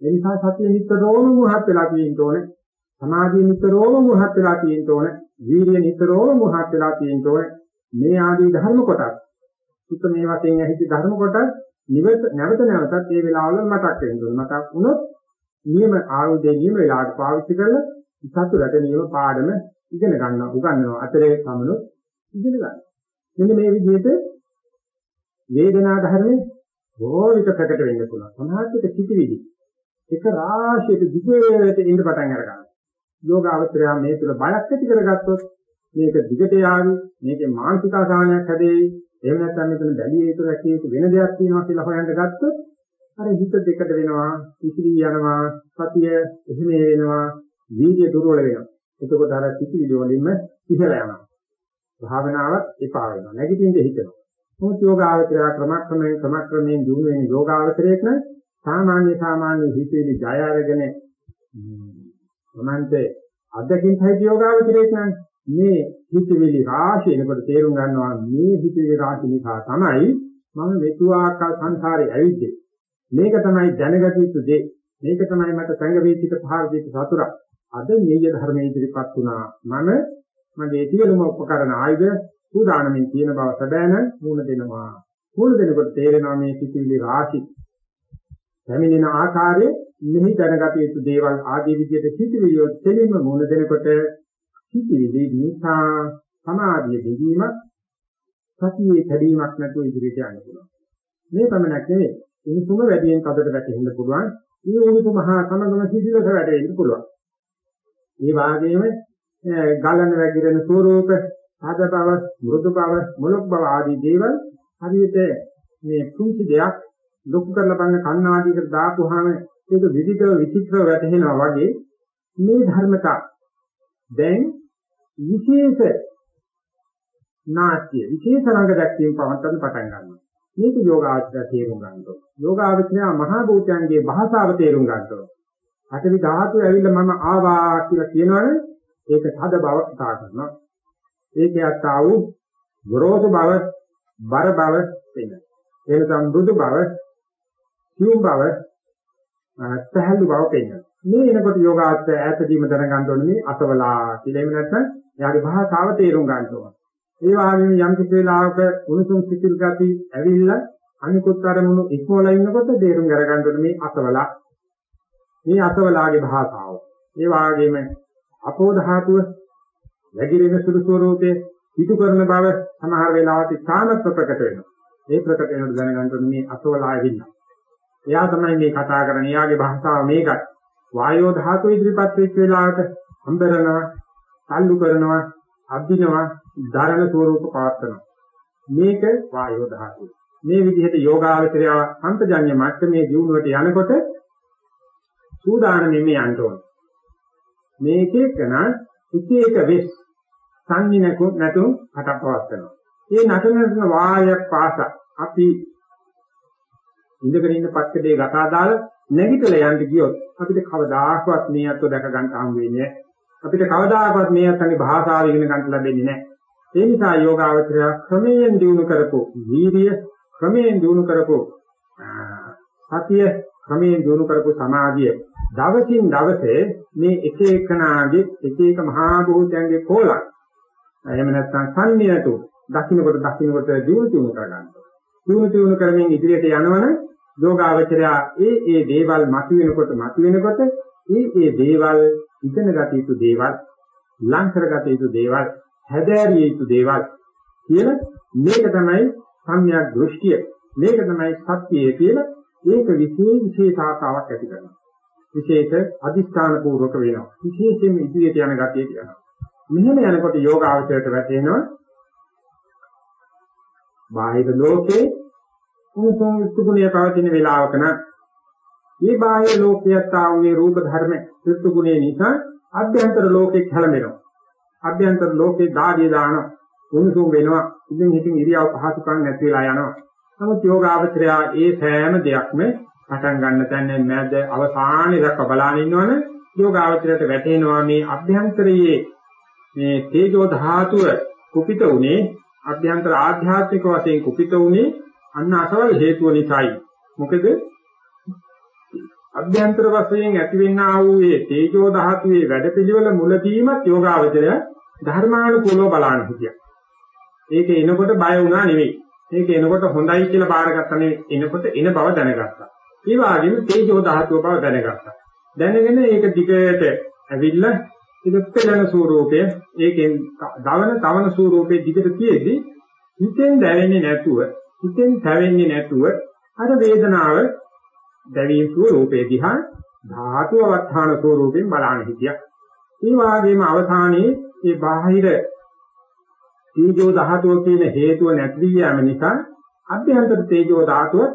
ඒ නිසා සතිය නිතරම මුහත් වෙලා තියෙන්න ඕනේ. සමාධිය නිතරම මුහත් වෙලා තියෙන්න ඕනේ. වීර්ය නිතරම මුහත් වෙලා තියෙන්න ඕනේ. මේ ආදී ධර්ම කොටස්. සුත මේ වශයෙන් ඇහිච්ච ධර්ම කොටස් නිවත නැවත නැවතත් මේ වෙලාවවල මතක් වෙන්න ඕනේ. මතක් වුණොත් නියම ආයුධයේ නියම වෙලාවට පාවිච්චි කරලා සතුරට නියම පාඩම ඉගෙන ගන්නවා උගන්වනවා අතරේ සමනොත් ඉගෙන ගන්නවා. මෙන්න මේ විදිහට වේදනා ධර්මයේ බොහෝවික ප්‍රකට වෙන්න පුළුවන්. සමාජික සිටිවිදි එක රාශියක දිගට ඉඳ පටන් අරගන්නවා. යෝගාවචරය මේ තුල බයක් ඇති කරගත්තොත් මේක දිගට යාවි මේකේ මානසික ආසානයක් හැදෙයි එහෙම නැත්නම් මෙතන බැලිය යුතු රැකිය යුතු වෙන දෙයක් තියෙනවා කියලා හොයන්න ගත්තොත් අර හිත දෙකට වෙනවා ඉතිරි යනවා සතිය එහෙම වෙනවා වීර්ය දුර්වල වෙනවා. එතකොට අර පිටිවිලි වලින්ම ඉහළ යනවා. භාවනාවක් එපා වෙනවා නැගිටින්න හිතෙනවා. මොකද යෝගාවචරය ක්‍රමක්‍රමයෙන් ක්‍රමක්‍රමයෙන් දිනු වෙන යෝගාවචරයේක සාමාන්‍ය සාමාන්‍ය හිතේලි ජය අරගෙන මමන්ට අදකින් සහිත යෝගාවචරයේක මේ හිතවිලි රාශිය එනකොට තේරුම් ගන්නවා මේ හිතවිලි රාශිය නිසා තමයි මම මෙතුආකල් සංසාරේ ඇවිද්දේ. මේක තමයි දැනගත යුතු දේ. මේක තමයි මට සංග වේදික පහර දෙක සතුරා. අද ඤෙය ධර්මයේ ඉදිරිපත් වුණා මම. මගේ සියලුම උපකරණ ආයුධ සූදානමින් තියෙන බව සැබෑන මූණ දෙනවා. මූණ දෙනකොට තේරෙනවා මේ සිතිවිලි රාශි පැමිණෙන ආකාරය මෙහි දැනගත යුතු දේවල් ආදී විදිහට සිතිවිලි දෙලින්ම මූණ දෙනකොට සිතිවිලි නිසා සමාධිය දෙවීමක් සතියේ කැඩීමක් නැතුව ඉදිරියට යන්න පුළුවන්. මේ පමණක් නෙවෙයි. උණුසුම වැඩියෙන් කඩට වැටෙන්න පුළුවන්. මේ උණුසුම හා සමගම සිසිලස වැටෙන්න පුළුවන්. ඒ වාගේම ගලන වැగిරෙන ස්වરૂප, ආද බව, මෘදු බව, මොලොක් බව ආදී දේවල් හරියට මේ කුංචි දෙයක් ලොකු කරලා බලන කණ්ණාඩියකට දාපුවාම ඒක විවිධව විචිත්‍රව වැටහෙනවා වගේ මේ ධර්මතා. දැන් විශේෂ නාට්‍ය විශේෂ රංග දැක්වීම පවත්වන්න පටන් ගන්නවා. මේක යෝගාචරය තේරුම් ගන්න ඕන. යෝගාචරය මහා භූතයන්ගේ භාෂාව තේරුම් ගන්න ඕන. අටවි ධාතුව ඇවිල්ලා මම ආවා කියලා කියනවනේ ඒක තද බව කතා කරනවා. ඒකේ අත්තා වූ ගොරෝසු බව, බර බව වෙනවා. එනකම් මෘදු බව, සියුම් බව, සහැල්ලු බව වෙනවා. මේ එනකොට යෝගාර්ථය ඈතදීම දැනගන්න ඕනේ මේ අසවලා කියලා. එහෙම නැත්නම් එයාගේ භාෂාව තේරුම් ගන්න ඕනේ. ඒ වගේම යම් කිසි වෙලාවක උණුසුම් සිසිල් ගති ඇවිල්ලා අනිකුත් අරමුණු ඉක්මවලා ඉන්නකොට තේරුම් අරගන්න ඕනේ මේ අසවලා මේ අසවලාගේ භාෂාව. ඒ වාගේම අපෝ ධාතුව වැగిරෙන සුළු ස්වරූපයේ පිටු කරන බව සමහර වෙලාවට ඉතාමත් ප්‍රකට වෙනවා. ඒ ප්‍රකට වෙනකොට දැනගන්න මේ අසවලා ඇවිල්ලා. එයා තමයි මේ කතා කරන්නේ. එයාගේ භාෂාව මේකයි. වායෝ ධාතුව ඉදිරිපත් වෙච්ච වෙලාවට හම්බරනවා, තල්ලු කරනවා, අද්දිනවා, ධාරණ ස්වරූප පවත්නවා. මේක වායෝ ධාතුව. මේ විදිහට යෝගාවචරය අන්තජඤ්ඤ මට්ටමේ දියුණුවට යනකොට සූදානම්ෙම යන්න ඕන. මේකේ කන එක එක වෙස් සංඥනකො නැතු කටපවත් වෙනවා. මේ නටන නටන වායයක් පාස අපි ඉඳගෙන ඉන්න පත්කඩේ ගසා දාලා නැගිටලා යන්න ගියොත් අපිට කවදාකවත් මේ අත්ව දැක ගන්න හම් වෙන්නේ නැහැ. අපිට කවදාකවත් මේ අත්ගේ භාෂාව ඉගෙන ගන්න ලැබෙන්නේ නැහැ. ඒ නිසා යෝගාවචරය ක්‍රමයෙන් දිනු කරපො වීර්ය ක්‍රමයෙන් දිනු කරපො සතිය ක්‍රමයෙන් දිනු කරපු සමාධිය දවසින් දවසේ මේ එක එකනාගේ එක එක මහා භූතයන්ගේ කෝලක් එහෙම නැත්නම් සංනියතු දකින්නකොට දකින්නකොට දිනු තුණු කරගන්නවා දිනු තුණු කරමින් ඉදිරියට යනවන යෝගාවචරය ඒ ඒ දේවල් මතුවෙනකොට මතුවෙනකොට ඒ ඒ දේවල් ඉගෙන ගත යුතු දේවල් ලං කරගත යුතු දේවල් හැදෑරිය යුතු දේවල් කියන මේක තමයි සම්‍යක් දෘෂ්ටිය මේක තමයි සත්‍යය කියලා ඒක විශේෂ විශේෂතාවක් ඇති කරනවා. විශේෂ අදිස්ථාන පූර්වක වෙනවා. විශේෂයෙන්ම ඉදිරියට යන ගතිය කියනවා. මෙහෙම යනකොට යෝග අවශ්‍යයට වැටෙනවා. බාහිර ලෝකේ උතුම් සුගුණය පවතින වේලාවක නම් මේ බාහිර ලෝකයට ආවේ රූප ධර්ම සුගුණේ නිසා අභ්‍යන්තර ලෝකෙත් හැලමෙනවා. අභ්‍යන්තර ලෝකේ දාඩිය දාන උණුසුම් වෙනවා. ඉතින් හිතින් ඉරියව් පහසුකම් නැති වෙලා යනවා. නමුත් යෝගාවචරය ඒ සෑම දෙයක්ම පටන් ගන්න තැන මැද අවසානයේ දක්වා බලාගෙන ඉන්නවනේ යෝගාවචරයට වැටෙනවා මේ අභ්‍යන්තරයේ මේ තේජෝ ධාතුව කුපිත උනේ අභ්‍යන්තර ආධ්‍යාත්මික වශයෙන් කුපිත උනේ අන්න අසවල් හේතුව නිසායි මොකද අභ්‍යන්තර වශයෙන් ඇතිවෙනා වූ මේ තේජෝ ධාතුවේ වැඩපිළිවෙල මුලදීමත් යෝගාවචරය ධර්මානුකූලව බලන්න හිටියා. ඒක එනකොට බය වුණා නෙවෙයි. මේක එනකොට හොඳයි කියලා බාරගත්තනේ එනකොට එන බව දැනගත්තා. ඒ වගේම තේජෝ ධාතුව බව දැනගත්තා. දැනගෙන ඒක දිගට ඇවිල්ලා ඒක පෙළෙන ස්වරූපය ඒකෙන් දවන තවන ස්වරූපයේ දිගට තියෙද්දි හිතෙන් දැවෙන්නේ නැතුව හිතෙන් තැවෙන්නේ නැතුව අර වේදනාව දැවීම් ස්වරූපේ දිහා ධාතු අවස්ථාන ස්වරූපයෙන් බලන්න හිටියා. ඒ වගේම අවසානයේ මේ බාහිර තීජෝ ධාතුව කියන හේතුව නැති යාම නිසා අභ්‍යන්තර තේජෝ ධාතුව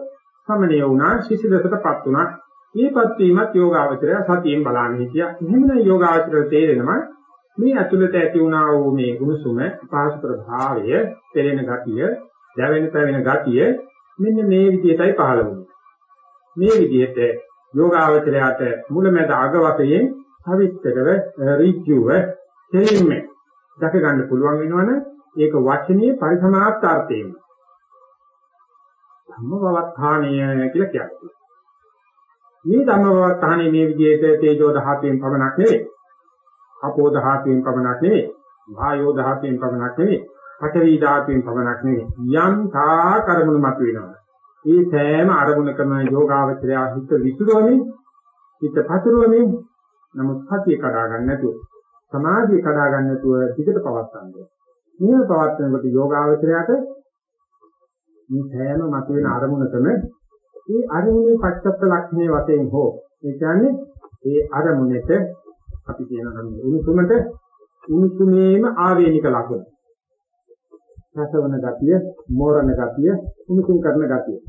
සමනය වුණා ශිෂ්‍යදසටපත් වුණා. මේපත් වීමත් යෝගාවචරය සතියෙන් බලන්න හිටියා. එහෙමනම් යෝගාවචරය තේරෙනවා මේ ඇතුළත ඇති වුණා වූ මේ ගුණසුම පාසු ප්‍රභාවය, පෙරෙන ගතිය, දැවෙන පැවෙන ගතිය මෙන්න මේ විදිහටයි පහළ වුණේ. මේ විදිහට යෝගාවචරයට මුලමෙද අග වශයෙන් අවිස්තරව ඍජුව තේින්ම දැක ගන්න පුළුවන් වෙනවනේ ඒක වචනේ පරිසමාප්තාර්ථයෙන් ධම්මවත්තාණය කියලා කියනවා. මේ ධම්මවත්තාණය මේ විදිහට තේජෝ දහයෙන් පමණක් නෙවෙයි. අපෝ දහයෙන් පමණක් නෙවෙයි. වායෝ දහයෙන් පමණක් නෙවෙයි. පඨවි දහයෙන් පමණක් නෙවෙයි. යම් තා කර්මණු මත වෙනවා. මේ සෑම අරමුණකම යෝගාවචරය හිත විසුරුවමින් හිත පතුරවමින් නමුත් සතිය කඩා ගන්න නැතුව සමාධිය කඩා ගන්න නැතුව හිතට පවත්තන්නේ. මේ පවත්වනකොට යෝගාවචරයට මේ සෑම මතුවෙන අරමුණකම මේ අරමුණේ පච්චත්ත ලක්ෂණයේ වශයෙන් හෝ ඒ කියන්නේ ඒ අරමුණෙට අපි කියන උණුසුමට උණුසුමේම ආවේනික ලක්ෂණ රසවන ගතිය මෝරණ ගතිය උණුසුම් කරන ගතිය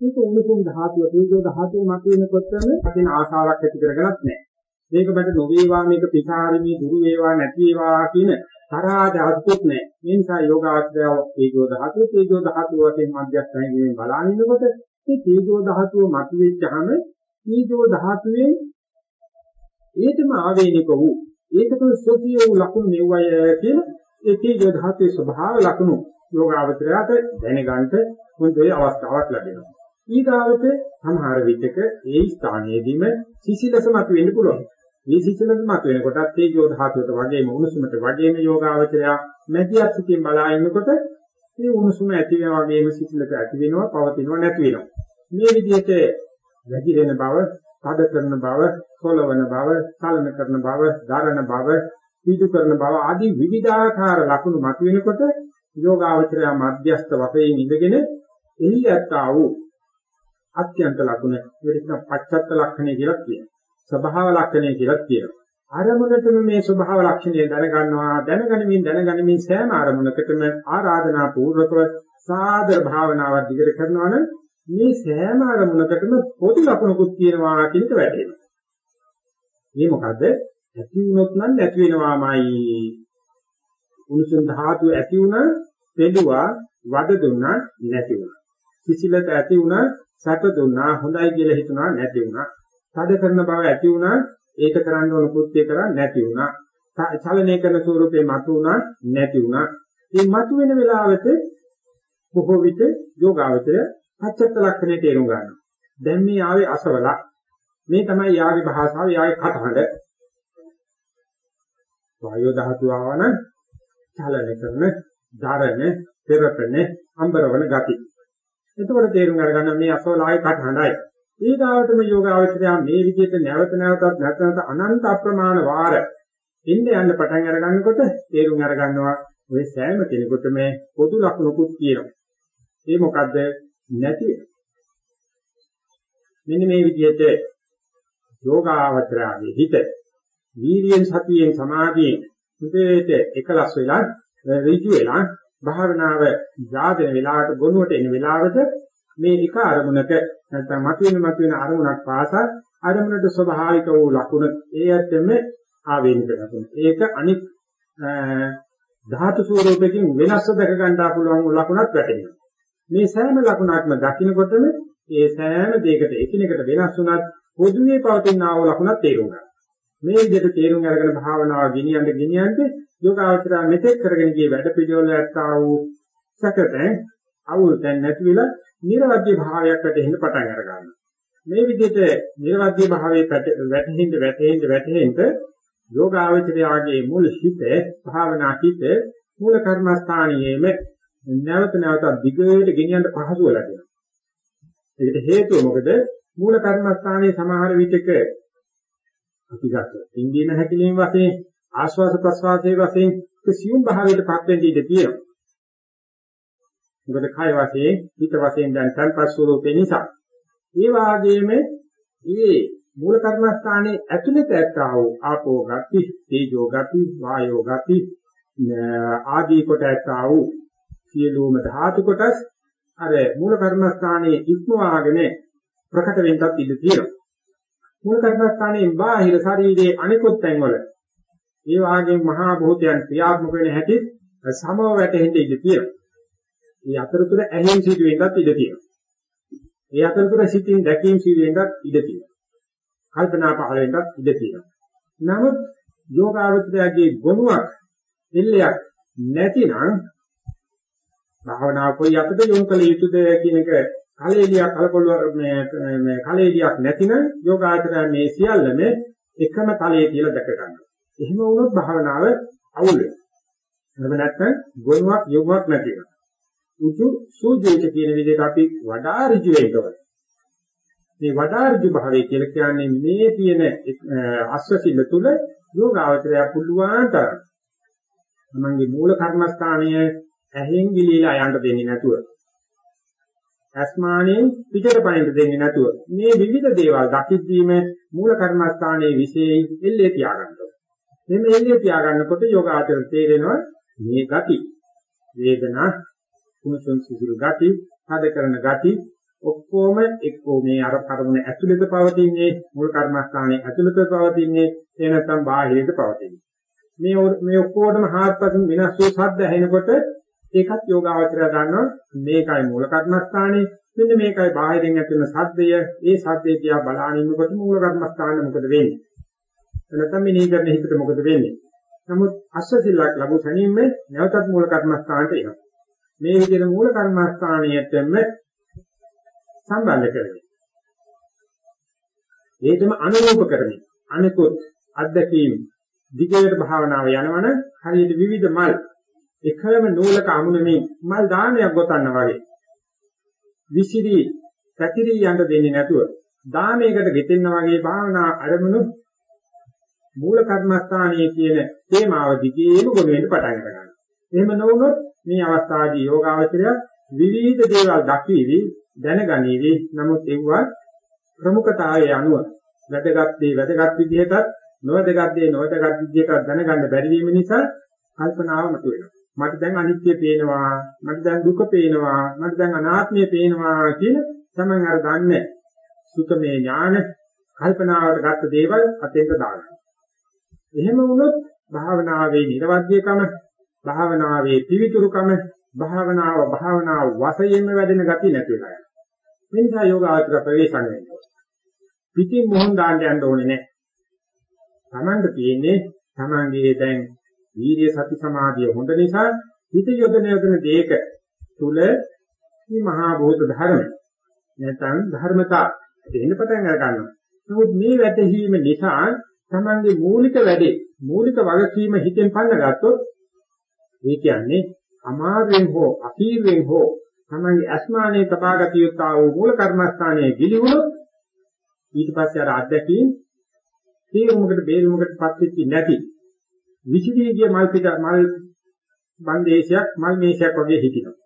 මේක උණුසුම් ධාතුව තේජෝ ධාතුව මතුවෙනකොටම අපින ආශාවක් ඇති කරගන්නත් නැහැ මේක බඩ නොවේවා මේක පිටාරිමේ දුරු වේවා නැති වේවා කියන තරහාදහසුත් නැහැ. මේ නිසා යෝගාචරය තේජෝ ධාතුව තේජෝ ධාතුව වශයෙන් මධ්‍යස්ථානයෙන් බලනිනකොට මේ තේජෝ ධාතුව මතුවෙච්චහම තේජෝ ධාතුවේ ඒකම ආවේනික වූ ඒකම සෝතිය වූ ලක්ෂණ මෙව්වය කියන ඒ තේජෝ ධාතුවේ ස්වභාව ලක්ෂණ යෝගාචරයට දැනගන්න හොඳේ අවස්ථාවක් ලැබෙනවා. ඊගාවට සමහර විටක ඒ ස්ථානයේදීම සිසිලස මතුවෙන්න පුළුවන්. මේ සිසිලස මත වෙනකොටත් තේජෝ ධාතුවට වගේම උණුසුමට වගේම යෝගාවචරය මැදිහත් සිටින් බලා ඉන්නකොට මේ උණුසුම ඇති වෙනා වගේම සිසිලස ඇති වෙනවා පවතිනවා නැති වෙනවා මේ විදිහට වැඩි වෙන බව පද කරන බව සොලවන බව චලන කරන බව ධාරණ බව පිටු කරන බව ආදී විවිධාකාර ලක්ෂණ මත වෙනකොට යෝගාවචරය මධ්‍යස්ත වශයෙන් ඉඳගෙන එහි යත්තා වූ අත්‍යන්ත ලක්ෂණ විරිත පච්චත්ත ලක්ෂණය කියලා කියනවා ස්වභාව ලක්ෂණය කියලා කියනවා. ආරමුණටම මේ ස්වභාව ලක්ෂණය දැනගන්නවා දැනගනිමින් දැනගනිමින් සෑම ආරමුණකටම ආරාධනා පූර්වකව සාදර භාවනාවක් දිගට කරනවා නම් මේ සෑම ආරමුණකටම පොදු ලක්ෂණකුත් තියෙනවා කියන එක වැටහෙනවා. මේ මොකද? ඇති වුණොත් නම් නැති වෙනවාමයි. උණුසුම් ධාතු ඇති වුණා, පෙළුවා, වද දුන්නා, නැති වුණා. කිසිලත ඇති වුණා, සැප දුන්නා, හොඳයි කියලා හිතුණා, නැති වුණා. තද කරන බව ඇති වුණා ඒක කරන්න ඕන කෘත්‍ය කරන්නේ නැති වුණා. චලනය කරන ස්වරූපේ මතු වුණා නැති වුණා. මේ මතු වෙන වෙලාවට බොහෝ විට යෝගාවචරය පච්චත්ත ලක්ෂණේ තේරුම් ගන්නවා. දැන් මේ ආවේ අසවල. මේ තමයි යාගේ භාෂාව යාගේ කටහඬ වායෝ ධාතුව ආවන චලනය කරන ධාරණ පෙරපෙන අම්බරවන ගති. එතකොට තේරුම් අරගන්න මේ අසවල ආයේ කටහඬයි ඊගාවටම යෝගාවචරය මේ විදිහට නැවත නැවතත් නැත්නම් අනන්ත අප්‍රමාණ වාර ඉන්න යන්න පටන් අරගන්නකොට තේරුම් අරගන්නවා ඔය සෑම කෙනෙකුටම පොදු ලක්ෂණකුත් තියෙනවා. ඒ මොකද්ද? නැති මෙන්න මේ විදිහට යෝගාවචරයේ හිත වීර්යෙන් සතියෙන් සමාධියෙන් මුදේට එකලස් වෙලා ඍජු වෙලා භාවනාව යාදෙන වෙලාවට ගොනුවට එන වෙලාවට මේ එක අරමුණක නැත්නම් මතුවෙන මතුවෙන අරමුණක් පාසා අරමුණට ස්වභාවික වූ ලක්ෂණ ඒ ඇත්තම ආවේනික ලක්ෂණ. ඒක අනිත් ධාතු ස්වරූපයෙන් වෙනස්ව දැක ගන්නා පුළුවන් ලක්ෂණක් වැටෙනවා. මේ සෑම ලක්ෂණක්ම දකින්නකොටම ඒ සෑම දෙයකට එකිනෙකට වෙනස් වුණත් පොදුවේ පවතින ආව ලක්ෂණක් තේරුම් ගන්න. මේ විදිහට තේරුම් අරගෙන භාවනාව ගෙනියන්න ගෙනියන්න යෝගාවචරය මෙතෙක් කරගෙන ගිය වැඩ පිළිවෙල ඇත්තා වූ සැකතෙන් අවුල් දැන් නැති වෙලා නිර්වද්‍ය භාවයකට එන්න පටන් අර ගන්නවා. මේ විදිහට නිර්වද්‍ය භාවයේ වැටෙහිඳ වැටෙහිඳ වැටෙහිඳ යෝගාවචරයාගේ මුල් හිත භාවනා හිත මූල කර්මස්ථානියේම නැවත නැවත දිගට ගෙනියන්න පහසු වෙලා තියෙනවා. ඒකට හේතුව මොකද? මූල කර්මස්ථානයේ සමහර විටක අපි ගත්තා. ඉන්දියන හැකිලීම් වශයෙන් ආශ්වාස ප්‍රශ්වාසයේ වශයෙන් සියුම් භාවයට පත් වෙන්න ඉඩ තියෙනවා. මොකද කය වශයෙන් හිත වශයෙන් දැන් සංපස් ස්වરૂපේ නිසා. ඒ වාගේම මේ මූල කර්මස්ථානයේ ඇතුළත ඇත්තා වූ ආපෝ ගති, තේජෝ ගති, වායෝ ගති ආදී කොට ඇත්තා වූ සියලුම ධාතු කොටස් අර මූල කර්මස්ථානයේ ඉක්මවාගෙන ප්‍රකට වෙන්නත් ඉඩ තියෙනවා. මූල කර්මස්ථානයේ බාහිර ශරීරයේ අනිකුත් තැන්වල ඒ වාගේම මහා භූතයන් ක්‍රියාත්මක වෙන හැටි සමව වැටෙන්න ඉඩ තියෙනවා. මේ අතරතුර ඇහෙන් සිදු වෙන්නත් ඉඩ තියෙනවා. මේ අතරතුර සිතින් දැකීම සිදු වෙන්නත් ඉඩ තියෙනවා. කල්පනා පහළ වෙන්නත් ඉඩ තියෙනවා. නමුත් යෝගාවචරයේ ගුණයක් දෙල්ලයක් නැතිනම් භාවනාව කොයි අතද යොමු කළ යුතුද කියන එක කලෙලියක් කලකොළුව මේ මේ කලෙලියක් නැතිනම් යෝගාචරය මේ සියල්ලම එකම තලයේ කියලා දැක ගන්නවා. එහෙම වුණොත් භාවනාව අවුල් වෙනවා. එහෙම නැත්නම් ගොනුවක් යොමුවක් නැති වෙනවා. උතු සූජේක කියන විදිහට අපි වඩා ඍජු වෙනවා. මේ වඩා ඍජු භාවය කියලා කියන්නේ මේ තියෙන අස්වැසිල්ල තුල යෝගාචරය පුළුවන් තරම් තමන්ගේ මූල කර්මස්ථානය ඇහෙන් ගිලීලා යන්න දෙන්නේ නැතුව අස්මානේ පිටට පනින්න දෙන්නේ නැතුව මේ විවිධ දේවල් දකිද්දීම මූල කර්මස්ථානයේ විශේෂ එල්ලේ තියාගන්න ඕනේ. මේ එල්ලේ තියාගන්නකොට යෝගාචර තේරෙනවා මේ ගති වේදනා කුණුසුන් සිසිල් ගති හද කරන ගති ඔක්කොම එක්කෝ මේ අර කර්මන ඇතුළත පවතින්නේ මූල කර්මස්ථානයේ ඇතුළත පවතින්නේ ඒ නැත්නම් බාහිරට පවතින්නේ. මේ මේ ඔක්කොටම හාත්පසින් වෙනස් වූ ශබ්ද ඇහෙනකොට ඒකත් යෝගාවචරය දන්නවා මේකයි මූල කර්මස්ථානේ මෙන්න මේකයි බාහිරින් ඇතිවන සද්දය ඒ සද්දේ දිහා බලාගෙන ඉන්නකොට මූල කර්මස්ථානේ මොකද වෙන්නේ එනතම මෙනෙහි කරන හිතට මොකද වෙන්නේ? නමුත් අස්සසිල්ලක් ලැබු සැනින්ම නැවතත් මූල කර්මස්ථානට එනවා. මේ විදිහට මූල කර්මස්ථානියටම සම්බන්ධ කරගන්න ඒකම අනුරූප කරමින් අනිකුත් අද්දකීම් දිගට භාවනාව යනවන හරියට විවිධ මල් එකම නූලක අමුණමින් මල් දානයක් ගොතන්න වගේ. විසිරි පැතිරී යන්න දෙන්නේ නැතුව දානයකට ගෙතෙන්න වගේ භාවනා අරමුණු මූල කර්මස්ථානයේ කියන තේමාව දිගේම ගොනු වෙන්න පටන් ගන්නවා. එහෙම නොවුනොත් මේ අවස්ථාවේදී යෝගාවචරය විවිධ දේවල් දකිවි දැනගනිවි නමුත් ඒවා ප්‍රමුඛතාවයේ අනුව වැදගත් දේ වැදගත් විදිහටත් නොවැදගත් දේ නොවැදගත් විදිහටත් දැනගන්න බැරි වීම නිසා කල්පනාව මතුවෙනවා. මට දැන් අනිත්‍ය පේනවා මට දැන් දුක පේනවා මට දැන් අනාත්මය පේනවා කියන තමයි අර දන්නේ සුතමේ ඥාන කල්පනාවට ගත්ත දේවල් අතෙන්ට දාගන්න. එහෙම වුණොත් භාවනාවේ නිර්වද්‍යකම භාවනාවේ පිවිතුරුකම භාවනාව භාවනාව වශයෙන්ම වැඩෙන ගතිය නැති වෙලා යනවා. මේ නිසා යෝග ආචර ප්‍රවේශන වෙනවා. පිටින් මොහොන් දාන්න යන්න ඕනේ නැහැ. Tamanට තියෙන්නේ Tamanගේ දැන් වීර්ය සති සමාධිය හොඳ නිසා හිත යොදන යොදන දේක තුල මේ මහා භූත ධර්ම නැත්නම් ධර්මතා දෙන්න පටන් අර ගන්නවා. නමුත් මේ වැටහීම නිසා තමන්ගේ මූලික වැඩේ මූලික වගකීම හිතෙන් පන්න ගත්තොත් ඒ කියන්නේ අමාරුවෙන් හෝ අකීර්වෙන් හෝ තමන්ගේ අස්මානයේ තබාගත යුත්තා වූ මූල කර්මස්ථානයේ ගිලිහුණොත් ඊට පස්සේ අර අධ්‍යක්ෂින් තේරුමකට බේරුමකටපත් වෙච්ච නැති විසිරී ගිය මල් පිට මල් බන්දේශයක් මල් මේෂයක් වගේ හිටිනවා.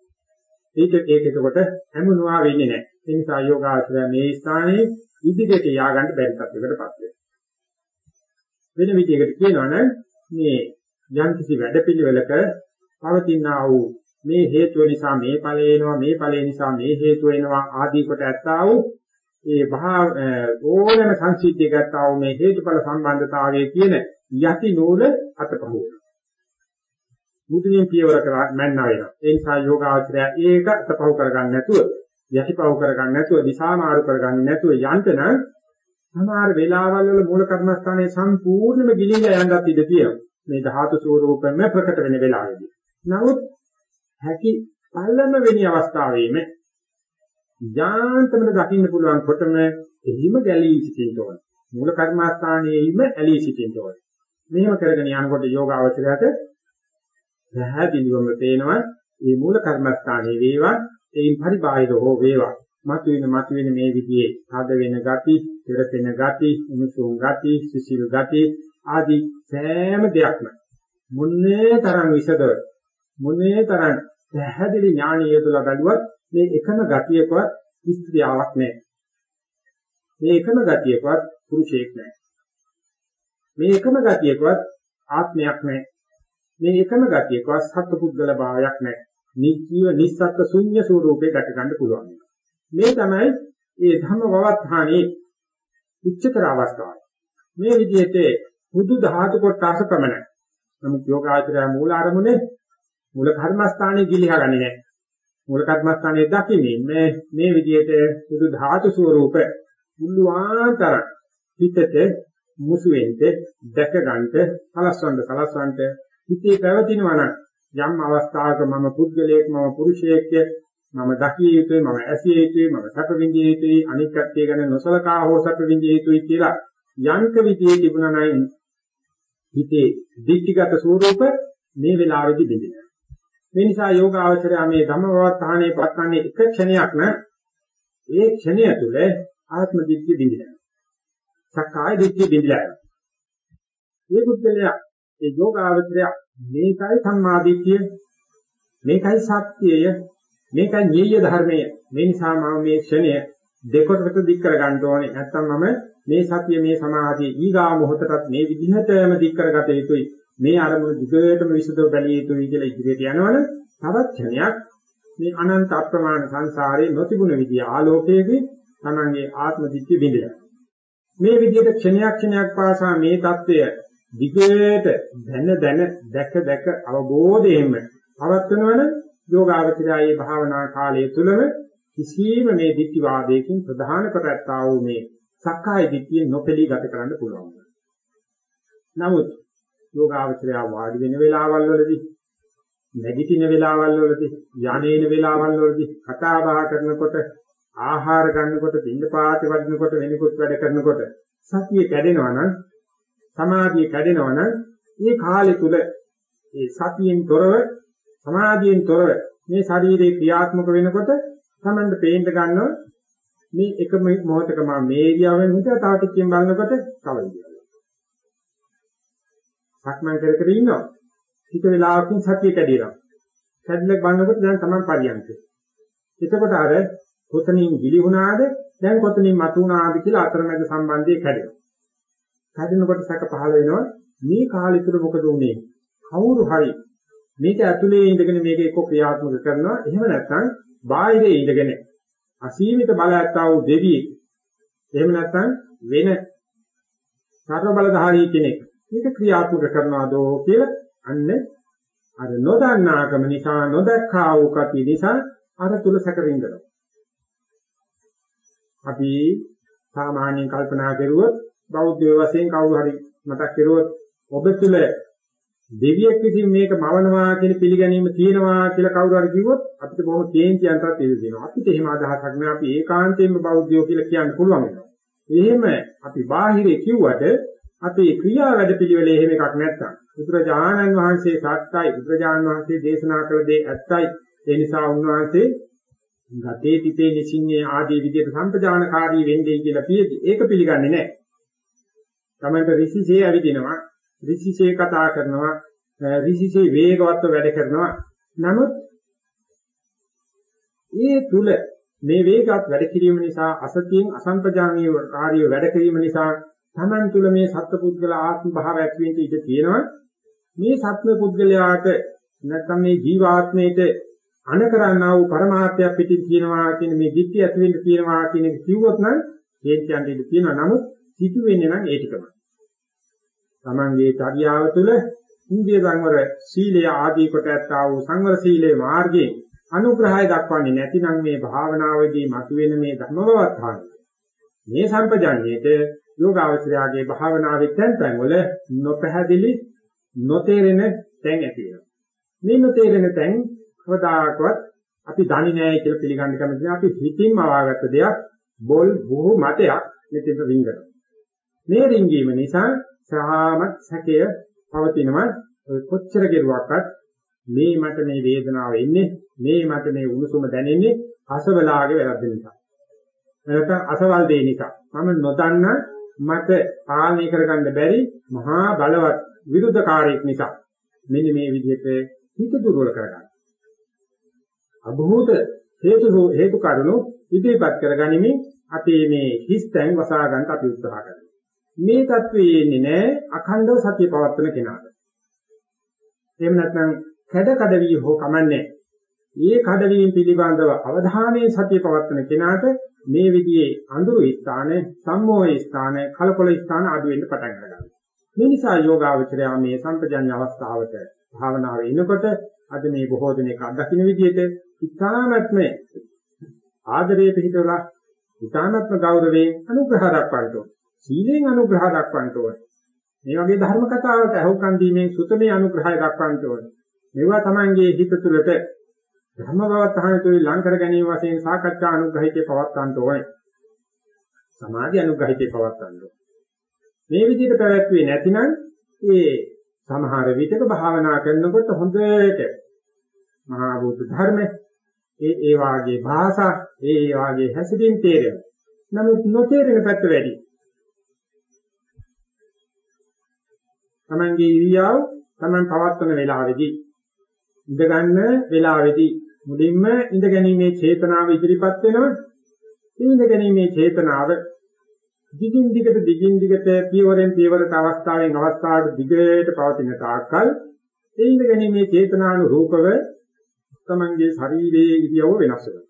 ඒක ඒක එතකොට හැමුණුවා වෙන්නේ නැහැ. ඒ නිසා යෝගාචරය මේ ස්ථානයේ ඉදිරියට ය아가න්න බැරි තත්යකටපත් වෙනවා. වෙන විදිහකට කියනවනම් මේ යම්කිසි වැඩපිළිවෙලක පවතිනා වූ මේ හේතුව නිසා මේ ඵලය එනවා මේ ඵලය නිසා මේ හේතුව එනවා ආදී කොට ඇත්තා වූ ඒ භා ඕනම සංසිද්ධිය ගත්තා වූ මේ හේතුඵල සම්බන්ධතාවයේ කියන යටි නූල අතපහුව වෙනවා. මුදුනින් පියවර කරා මැන්න වෙනවා. ඒ නිසා යෝගාචරය ඒක අතපහුව කරගන්න නැතුව යටිපහුව කරගන්න නැතුව දිශා මාරු කරගන්නේ නැතුව යන්තන සමහර වෙලාවල් වල මූල කර්මස්ථානයේ සම්පූර්ණයෙන්ම ගිලිලා යන්නත් ඉඩ තියෙනවා. මේ ධාතු ස්වරූපෙම ප්‍රකට වෙන වෙලාවෙදී. නමුත් හැකි පළම වෙනි අවස්ථාවේම යාන්තමට දකින්න පුළුවන් කොටම එහිම ගැලී සිටින්න ඕන. මූල කර්මස්ථානයේම ඇලී සිටින්න ඕන. මෙහෙම කරගෙන යනකොට යෝග අවචරයට පැහැදිලිවම පේනවා මේ මූල කර්මස්ථානයේ වේවා එයින් පරිබාහිර හෝ වේවා මතුවෙන මතුවෙන මේ විදිහේ ආද වෙන ගති, පෙරපෙන ගති, උණුසුම් ගති, සිසිල් ගති ආදී සෑම දෙයක්ම මොන්නේ තරම් විසදව මොන්නේ තරම් පැහැදිලි ඥානීය තුල බැලුවත් මේ එකම ගතියකවත් ස්ත්‍රියාවක් නැහැ. මේ එකම ගතියකවත් පුරුෂයෙක් නැහැ. මේ එකම ගතියකවත් ආත්මයක් නැහැ. මේ එකම ගතියකවත් සත්පුද්ගල භාවයක් නැහැ. නිජීව නිස්සත්ත්ව ශුන්‍ය ස්වરૂපේ ගත ගන්න පුළුවන්. මේ තමයි ඒ ධම්ම වවත්හානේ උච්චතර අවස්ථාව. මේ විදිහට බුදු ධාතු කොටස ප්‍රමණයි. නමුත් යෝගාචරය මූල අරමුණේ මූල කර්මස්ථානයේ ගිලිහගන්නේ නැහැ. මූල කර්මස්ථානයේ දකින්නේ මේ මේ විදිහට බුදු ධාතු ස්වરૂප මුල්වාතර හිතට මුසුවෙන්ට දැක ගන්නට සලස්වන්න සලස්වන්නට හිතේ පැවතිනවා නම් යම් අවස්ථාවක මම පුද්ගලයෙක් මම පුරුෂයෙක් මම දකිය යුතුයි මම ඇසිය යුතුයි මම සැප විඳිය යුතුයි අනික් කට්ටිය ගැන නොසලකා හෝ සැප විඳිය යුතුයි කියලා යන්ක විදියේ තිබුණා නම් හිතේ දික්ටිගත ස්වરૂප මේ වෙලාවේදී බෙදෙනවා මේ නිසා යෝගාවචරය මේ ධම්මවත්හානේ පත්න්නේ එක ක්ෂණයක් න ඒ ක්ෂණය තුළ ආත්ම දිට්ඨිය බිඳිනවා සක්කාය දිට්ඨිය බිඳිලා යනවා. මේ බුද්ධලයා ඒ යෝගාවචරය මේකයි සම්මාදිට්ඨිය මේකයි සත්‍යය මේක නියය ධර්මයේ. මේ නිසා මම මේ ක්ෂණය දෙකොටට දික් කරගන්න ඕනේ. නැත්නම් මම මේ සතිය මේ සමාධිය ඊගා මොහොතටත් මේ විදිහටම දික් කරගත යුතුයි. මේ අරමුණ දිගටම විසදව බැලිය යුතුයි කියලා ඉදිරියට යනවනේ තවත් ක්ෂණයක්. මේ අනන්ත අප්‍රමාණ සංසාරේ නොතිබුණ විදිය ආලෝකයේදී තමන්ගේ ආත්ම දිට්ඨිය බිඳය මේ විදිහට ක්ෂණයක් ක්ෂණයක් පාසා මේ தত্ত্বය දිගට දැන දැන දැක දැක අවබෝධයෙන්ම පවත්වනවනේ යෝගාවචරයේ භාවනා කාලය තුලම කිසියම් මේ ditthi වාදයකින් ප්‍රධාන කරත්තා වූ මේ සක්කාය දිට්ඨිය නොපෙළී ගත කරන්න පුළුවන්. නමුත් යෝගාවචරය වාඩි වෙන වෙලාවල් වලදී නැගිටින වෙලාවල් වලදී යන්නේන වෙලාවල් වලදී කතා බහ කරනකොට ආහාර ගන්නකොට පින්න පාති වදිනකොට වෙනිකුත් වැඩ කරනකොට සතිය කැඩෙනවා නම් සමාධිය කැඩෙනවා නම් මේ කාලය තුල ඒ සතියෙන් තොරව සමාධියෙන් තොරව මේ ශරීරේ ක්‍රියාත්මක වෙනකොට තමන්ට පේන්න ගන්නවා මේ එක මොහොතක මම මේ ඉරියව්වෙන් හිටියා තව ටිකකින් බලනකොට තව ඉරියව්වක්. සක්මන් කර කර ඉන්නවා. ටික වෙලාවකින් සතිය කැඩිලා. කැඩිලා බලනකොට දැන් තමන් පරියන්කේ. එතකොට අර කොතනින් ගිලි වුණාද දැන් කොතනින් මතු වුණාද කියලා අතරමැද සම්බන්ධය කැඩෙනවා. කැඩෙනකොට සැක පහළ වෙනවා මේ කාලය තුල මොකද වුනේ? කවුරු හරි මේක ඇතුලේ ඉඳගෙන මේක එක්ක ක්‍රියාත්මක කරනවා. එහෙම නැත්නම් බාහිරේ ඉඳගෙන අසීමිත බලයක්තා වූ දෙවියෙක්. එහෙම නැත්නම් වෙන සර්ව බලධාරී කෙනෙක් මේක ක්‍රියාත්මක කරනවාදෝ කියලා අන්න අර නොදන්නාකම නිසා නොදක්කා වූ කතිය නිසා අර තුල සැකරින්දනවා. අපි සාමාන්‍යයෙන් කල්පනා කරුවොත් බෞද්ධ වශයෙන් කවුරු හරි මතක් කරුවොත් ඔබ තුල දෙවියෙක් විසින් මේක මවනවා කියන පිළිගැනීම තියෙනවා කියලා කවුරු හරි කිව්වොත් අපිට බොහොම කේන්ති අන්තරත් ඉඳ දෙනවා. අපිට එහෙම අදහසක් නෑ අපි ඒකාන්තයෙන්ම බෞද්ධයෝ කියලා කියන්න පුළුවන් වෙනවා. එහෙම අපි බාහිරේ කිව්වට අපේ ක්‍රියා වැඩ පිළිවෙලේ එහෙම එකක් නැත්තම් බුදුරජාණන් වහන්සේ සත්‍යයි බුදුරජාණන් වහන්සේ දේශනා කළ දේ ඇත්තයි ඒ නිසා උන්වහන්සේ ගතේ පිටේ නිසින්නේ ආදී විදිහට සම්පජානකාරී වෙන්නේ කියලා කියති. ඒක පිළිගන්නේ නැහැ. තමයි ඍෂිසේ ඇවිදිනවා, ඍෂිසේ කතා කරනවා, ඍෂිසේ වේගවත්ව වැඩ කරනවා. නමුත් ඒ තුල මේ වේගවත් වැඩ කිරීම නිසා අසතියෙන් අසම්පජානීය කාර්ය වැඩ කිරීම නිසා Taman තුල මේ සත්පුද්ගල ආත්ම භාව ඇති වෙන්න ඉඩ තියෙනවා. මේ සත්ව පුද්ගලයාට නැත්නම් මේ ජීවාත්මයට අන කරන්නා වූ પરමාර්ථය පිටින් කියනවා කියන මේ ධිට්ඨිය ඇති වෙන්න කියනවා කියන එක කිව්වොත් නම් ඒ කියන්නේ ඉඳ තියෙනවා නමුත් සිදු වෙන්නේ නම් ඒ ටිකම. Tamange චර්යාව තුළ ඉන්දිය සංවර සීලය ආදී කොට ඇත්තා වූ සංවර සීලේ මාර්ගයෙන් අනුග්‍රහය දක්වන්නේ නැතිනම් මේ භාවනාවේදී මතුවෙන මේ ධර්මවත්හාන මේ සම්පජාඤ්ඤයේට යෝගාවචරයාගේ භාවනාවේ තැන් තැන් වල නොපැහැදිලි නොතේරෙන තැන් ඇති වෙනවා. මේ නොතේරෙන තැන් කවදාකවත් අපි දන්නේ නැහැ කියලා පිළිගන්න කැමති නැහැ. අපි හිතින්ම අවාගත්ත දෙයක් බොල් බොහෝ මතයක් මෙතෙන්ට රිංගනවා. මේ රිංගීම නිසා සාමත් සැකය පවතිනවා. කොච්චර කෙරුවක්වත් මේ මට මේ වේදනාව එන්නේ මේ මට මේ උණුසුම දැනෙන්නේ අසවලාගේ වැරද්ද නිසා. නැත්නම් අසවල් දේ නිසා මම නොදන්න මට පාලනය කරගන්න බැරි මහා බලවත් විරුද්ධකාරයෙක් නිසා මෙන්න මේ විදිහට හිත දුර්වල කරගන්න. අභූත හේතු හේතු කරුණු ඉදිරිපත් කරගනිමින් අපි මේ හිස්තැන් වසා ගන්නට අපි උත්සාහ කරනවා. මේ தત્ත්වයේ ඉන්නේ නැහැ අඛණ්ඩව සතිය පවත්වන කෙනාට. එහෙම නැත්නම් කඩ කඩ වී හෝ කමන්නේ. මේ කඩවීම පිළිබඳව අවධානයේ සතිය පවත්වන කෙනාට මේ විදිහේ අඳුරු ස්ථාන, සම්මෝහයේ ස්ථාන, කලකොල ස්ථාන අඩු වෙන්න පටන් ගන්නවා. මේ නිසා යෝගාවචරය මේ සම්පජඤ්ඤ අවස්ථාවට භාවනාවේ ඉනකොට අද මේ බොහෝ දෙනෙක් අත්දකින්න විදිහට ඉතාමත්ම ආදරයේ පිහිටවලා ඉතාමත්ම ගෞරවයෙන් අනුග්‍රහ දක්වන්න ඕන. සීලෙන් අනුග්‍රහ දක්වන්න ඕන. මේ වගේ ධර්ම කතාවක අහුම්කන් දීමෙන් සුතමේ අනුග්‍රහය දක්වන්න ඕන. මේවා Tamange හිත තුළට ධර්ම බවත්හනතුයි ලං කර ගැනීම වශයෙන් සාකච්ඡා අනුග්‍රහිතේ පවත්වන්න ඕනේ. සමාධි අනුග්‍රහිතේ පවත්වන්න ඕනේ. මේ විදිහට පැවැත්වුවේ නැතිනම් ඒ සමහර විටක භාවනා කරනකොට හොඳට මහා භූත ධර්ම ඒ ඒ වාගේ භාෂා ඒ ඒ වාගේ හැසිරීම් තේරෙනවා. නමුත් නොතේරෙන පැත්ත වැඩි. Tamange ඉරියව් Taman පවත්වන වෙලාවේදී ඉඳ ගන්න වෙලාවේදී මුලින්ම ඉඳ ගැනීමේ චේතනාව ඉදිරිපත් වෙනවා. ඉඳ ගැනීමේ චේතනාව දිගින් දිගට දිගින් දිගට පියවරෙන් පියවරට අවස්ථාවෙන් අවස්ථාවට දිගට පවතින තාක්කල් ඒ ඉඳ ගැනීමේ චේතනානුරූපව තමන්ගේ ශරීරයේ ඉරියව්ව වෙනස් වෙනවා.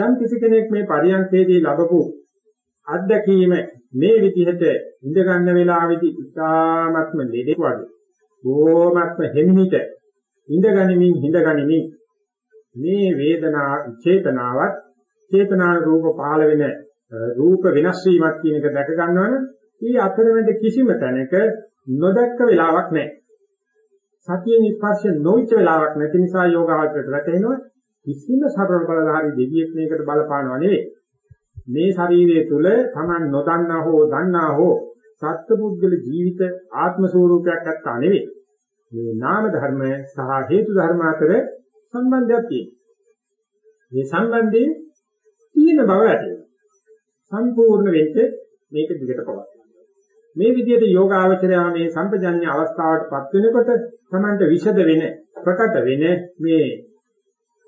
යම් කිසි කෙනෙක් මේ පරියන්කේදී ලැබපු අත්දැකීම මේ විදිහට ඉඳ ගන්න වෙලාවේදී ඉතාමත්ම ලෙඩෙක් වගේ බොහොමත්ම හිමිහිට ඉඳ ගනිමින් හිඳ ගනිමින් මේ වේදනා චේතනාවත් චේතනා රූප පහළ වෙන රූප වෙනස් වීමක් කියන එක දැක ගන්නවනම් ඊ අතරමැද කිසිම තැනක නොදැක්ක වෙලාවක් නැහැ. සතියේ ස්පර්ශ නොවිච්ච වෙලාවක් නැති නිසා යෝගාවචරයට වැටෙනවා කිසිම සරල බලධාරී දෙවියෙක් මේකට බලපානවා නෙවෙයි. මේ ශරීරය තුල Taman නොදන්නා හෝ දන්නා හෝ සත්පුද්ගල ජීවිත ආත්ම ස්වરૂපයක් නැත්තා නෙවෙයි. මේ නාම ධර්ම සහ හේතු ධර්ම අතර සම්බන්ධයක් තියෙනවා. මේ සම්බන්ධයේ තියෙන බව ඇතිවෙනවා. සම්පූර්ණ වෙච්ච මේක දිගට පවත්වා. මේ විදිහට යෝගාවචරය මේ සම්පජඤ්ඤ අවස්ථාවටපත් වෙනකොට Tamanට විෂද වෙන ප්‍රකට වෙන මේ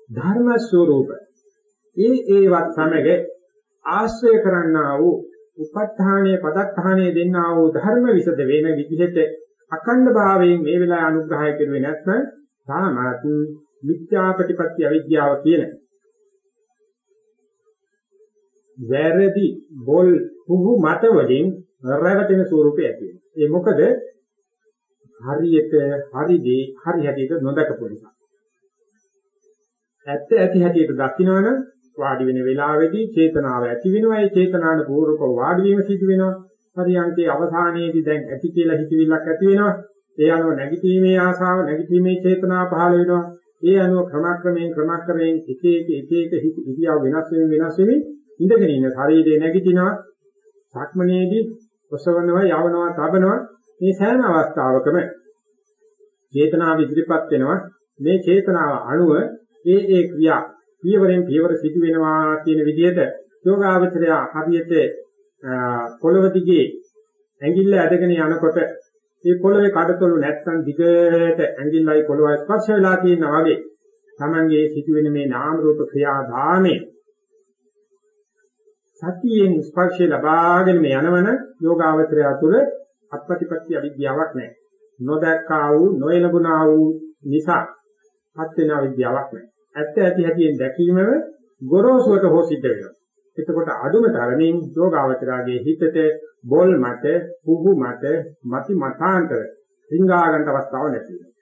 ධර්ම ස්වરૂප ඒ ඒවත් සමග ආශ්‍රය කරන්නා වූ උප ဋ ාණයේ පදත්තාණයේ දෙන්නා වූ ධර්ම විසද වෙන විදිහට අකණ්ඩ භාවයෙන් මේ වෙලාව අනුග්‍රහය කෙරුවේ නැත්නම් තාමත් මිත්‍යා ප්‍රතිපත්ති අවිද්‍යාව කියන වැරදි බොල් පුහු මත වලින් රැවටෙන ස්වරූපය ඇති වෙනවා. ඒ මොකද හරියට හරිදී හරි හැටියට නොදකපු නිසා. ඇත්ත ඇති හැටියට දකින්නවනම් වාඩි වෙන වෙලාවේදී චේතනාව ඇති වෙනවා. ඒ චේතනාන පූර්වක වාඩි වීම සිදු වෙනවා. පරියන්කේ අවසානයේදී දැන් ඇති කියලා හිතවිල්ලක් ඇති වෙනවා. ඒ අනුව නැගිටීමේ ආසාව නැගිටීමේ චේතනාව පහළ වෙනවා. ඒ අනුව ක්‍රමක්‍රමයෙන් ක්‍රමක්‍රමයෙන් එක එක එක එක ඉරියව් වෙනස් වෙන වෙනස් වෙමින් ඉඳගෙන ඉන්න ශරීරය නැගිටිනවා. සක්මනේදී ඔසවනවා, යවනවා, තබනවා මේ සෑම අවස්ථාවකම චේතනාව ඉදිරිපත් වෙනවා. මේ චේතනාව අනුව ඒ ඒ ක්‍රියා පියවරෙන් පියවර සිදු වෙනවා කියන විදිහට යෝගාවචරය හරියට පොළව දිගේ ඇඟිල්ල ඇදගෙන යනකොට මේ පොළවේ කඩතොළු නැත්තම් දිගට ඇඟිල්ලයි පොළවයි ස්පර්ශ වෙලා තියෙනවා වගේ Tamange සිදුවෙන මේ නාම රූප ක්‍රියාදාමේ සතියෙන් ස්පර්ශය ලබාගෙන මේ යනවන යෝගාවචරය තුළ අත්පටිපත්‍ය අවිද්‍යාවක් නැහැ. නොදැක්කා වූ නොයලගුණා වූ නිසා හත් වෙන අවිද්‍යාවක් නැහැ. ඇත්ත ඇති හැටියෙන් දැකීමම ගොරෝසුවට හෝ සිද්ධ වෙනවා. එතකොට අදුම තරමින් යෝගාවචරාගේ හිතට බොල් මත, පුහු මත, මති මතාන්තර රිංගා ගන්න අවස්ථාවක් නැති වෙනවා.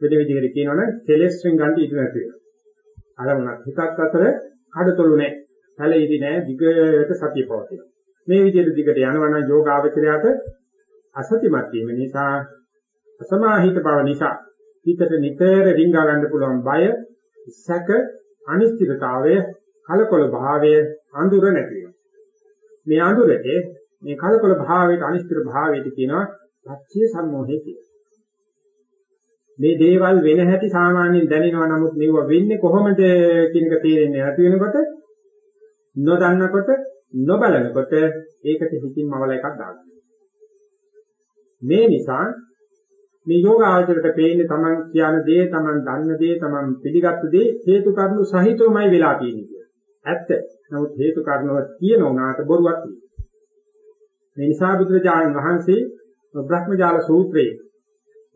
වෙන විදිහකට කියනවනම් කෙලෙස් රිංගන්න ඉඩ නැති වෙනවා. අරමුණක් හිතක් අතර කඩතොළු නැහැ. පැලෙයිදී නැහැ. දිගට සතිය පවතිනවා. මේ විදිහට දිගට යනවනම් යෝගාවචරයට අසතිමත් වීම නිසා අසමාහිත බව නිසා හිතට නිතර රිංගා ගන්න පුළුවන් බය, සැක, අනිශ්චිතතාවය කලකොල භාවය අඳුර නැති වෙනවා. මේ අඳුරට මේ කලකොල භාවයට අනිශ්චිත භාවයට කියනවා පච්චේ සම්මෝහය කියලා. මේ දේවල් වෙන හැටි සාමාන්‍යයෙන් දැනෙනවා නමුත් මේව වෙන්නේ කොහොමද කියන එක තේරෙන්නේ නැති වෙනකොට නොදන්නකොට නොබලනකොට ඒකට හිතින් මවල එකක් දාගන්න. මේ නිසා මේ යෝග ආචරයට පේන්නේ Taman කියන දේ, Taman දන්න දේ, Taman පිළිගත්තු දේ හේතු කාරණු සහිතවමයි වෙලා තියෙන්නේ කියලා. ඇත්ත. නමුත් හේතු කාරණව තියෙන උනාට බොරුවක් තියෙනවා. මේ නිසා බුදුරජාණන් වහන්සේ බ්‍රහ්මජාල සූත්‍රයේ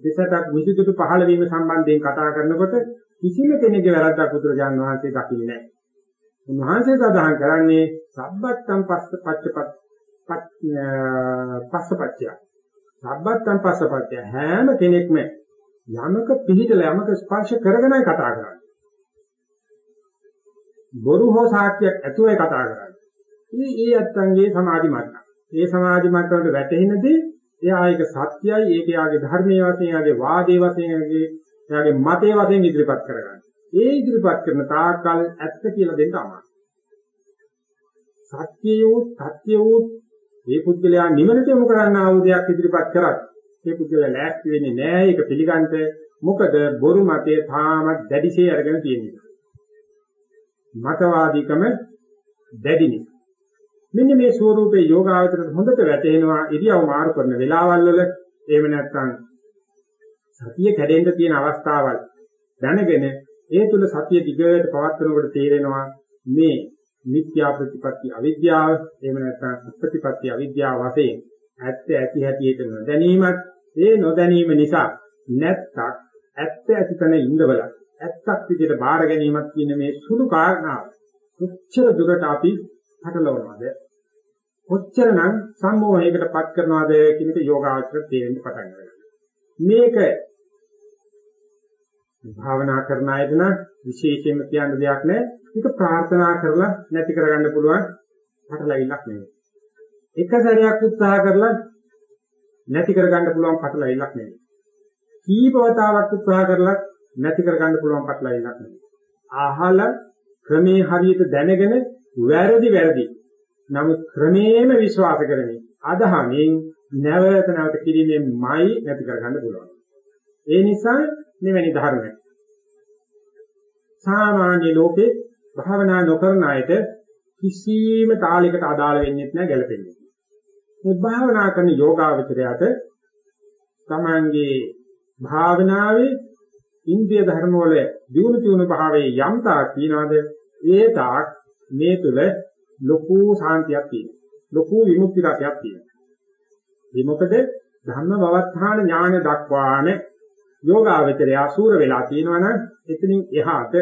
දෙසටක් විසුදුතු පහළ වීම සම්බන්ධයෙන් කතා කරනකොට කිසිම කෙනෙකුගේ වැරද්දක් බුදුරජාණන් වහන්සේ දකින්නේ නැහැ. උන්වහන්සේ සඳහන් කරන්නේ සබ්බත්තම් පස්ස පච්චපත් පස්සපච්චය. සබ්බත්තම් පස්සපච්චය හැම කෙනෙක්ම යමක පිළිදලා යමක ස්පර්ශ කරගෙනයි කතා කරන්නේ. බොරු හෝ සාක්ෂියක් ඇතුවයි කතා කරන්නේ. මේ ඒ අත්ංගේ සමාධි මට්ටම. ඒ සමාධි මට්ටමට වැටෙනදී එයා ඒක සත්‍යයි ඒක යාගේ ධර්මයේ වශයෙන් යාගේ වාදයේ වශයෙන් යාගේ යාගේ මතයේ වශයෙන් ඉදිරිපත් කරගන්න. ඒ ඉදිරිපත් කරන තාක්කල් ඇත්ත කියලා දෙන්න අමාරුයි. සත්‍යයෝ සත්‍යයෝ මේ පුද්ගලයා නිවනට යොමු කරන්න ආව දෙයක් ඉදිරිපත් කරත් මේ පුද්ගලයා ලෑස්ති වෙන්නේ නැහැ ඒක පිළිගන්න මොකද බොරු මතයේ තාමත් දැඩිශේ අරගෙන තියෙනවා. මතවාදීකම දැඩි නිසා මෙන්න මේ ස්වરૂපේ යෝගාවචරයට හොඳට වැටෙනවා ඉරියව් මාරු කරන වෙලාවල් වල. එහෙම නැත්නම් සතිය කැඩෙන්න තියෙන අවස්ථාවල් දැනගෙන ඒ තුල සතිය දිගට පවත්වනකොට තේරෙනවා මේ මිත්‍යා ප්‍රතිපත්ති අවිද්‍යාව එහෙම නැත්නම් ප්‍රතිපත්ති අවිද්‍යාව වශයෙන් ඇත්ත ඇති හැටියට නොදැනීමත් ඒ නොදැනීම නිසා නැත්තක් ඇත්ත ඇතිතන ඉඳවල ඇත්තක් විදිහට බාර ගැනීමක් කියන මේ සුළු කාරණාව කොච්චර දුරට අපි පටලවනවද? කොච්චරනම් සම්මෝහයකට පත් කරනවද කියන එක යෝගාචර තේරෙන්න පටන් ගන්නවා. මේක භාවනා කරන අයද නම් විශේෂයෙන්ම කියන්න දෙයක් නැහැ මේක ප්‍රාර්ථනා කරලා නැති කරගන්න පුළුවන් පටලවිල්ලක් නෙවෙයි එක සැරයක් උත්සාහ කරලා නැති කරගන්න පුළුවන් පටලවිල්ලක් නෙවෙයි කීප වතාවක් උත්සාහ කරලා නැති කරගන්න පුළුවන් පටලවිල්ලක් නෙවෙයි අහලා ක්‍රමේ හරියට දැනගෙන වැරදි වැරදි. නමුත් ක්‍රමේම විශ්වාස කරමින් අදහමින් නැවත නැවත කිරීමෙන්මයි නැති කරගන්න පුළුවන්. ඒ නිසා මෙවැනි ධර්ම සාමාන්‍ය ලෝකේ භාවනා නොකරන අයට කිසිම තාලයකට අදාළ වෙන්නේ නැහැ ගැලපෙන්නේ. මේ භාවනා කරන යෝගාවචරයට තමන්ගේ භාවනාවේ ඉන්ද්‍රිය ධර්ම වල දියුණු තුණු භාවයේ යම් තාක් තියනවාද ඒ තාක් මේ තුල ලොකු සාන්තියක් තියෙනවා. ලොකු විමුක්ති රසයක් තියෙනවා. මේ මොකද ධම්ම බවත්හාන ඥාන දක්වාම යෝගාවචරය අසූර වෙලා තියෙනවනම් එතනින් එහාට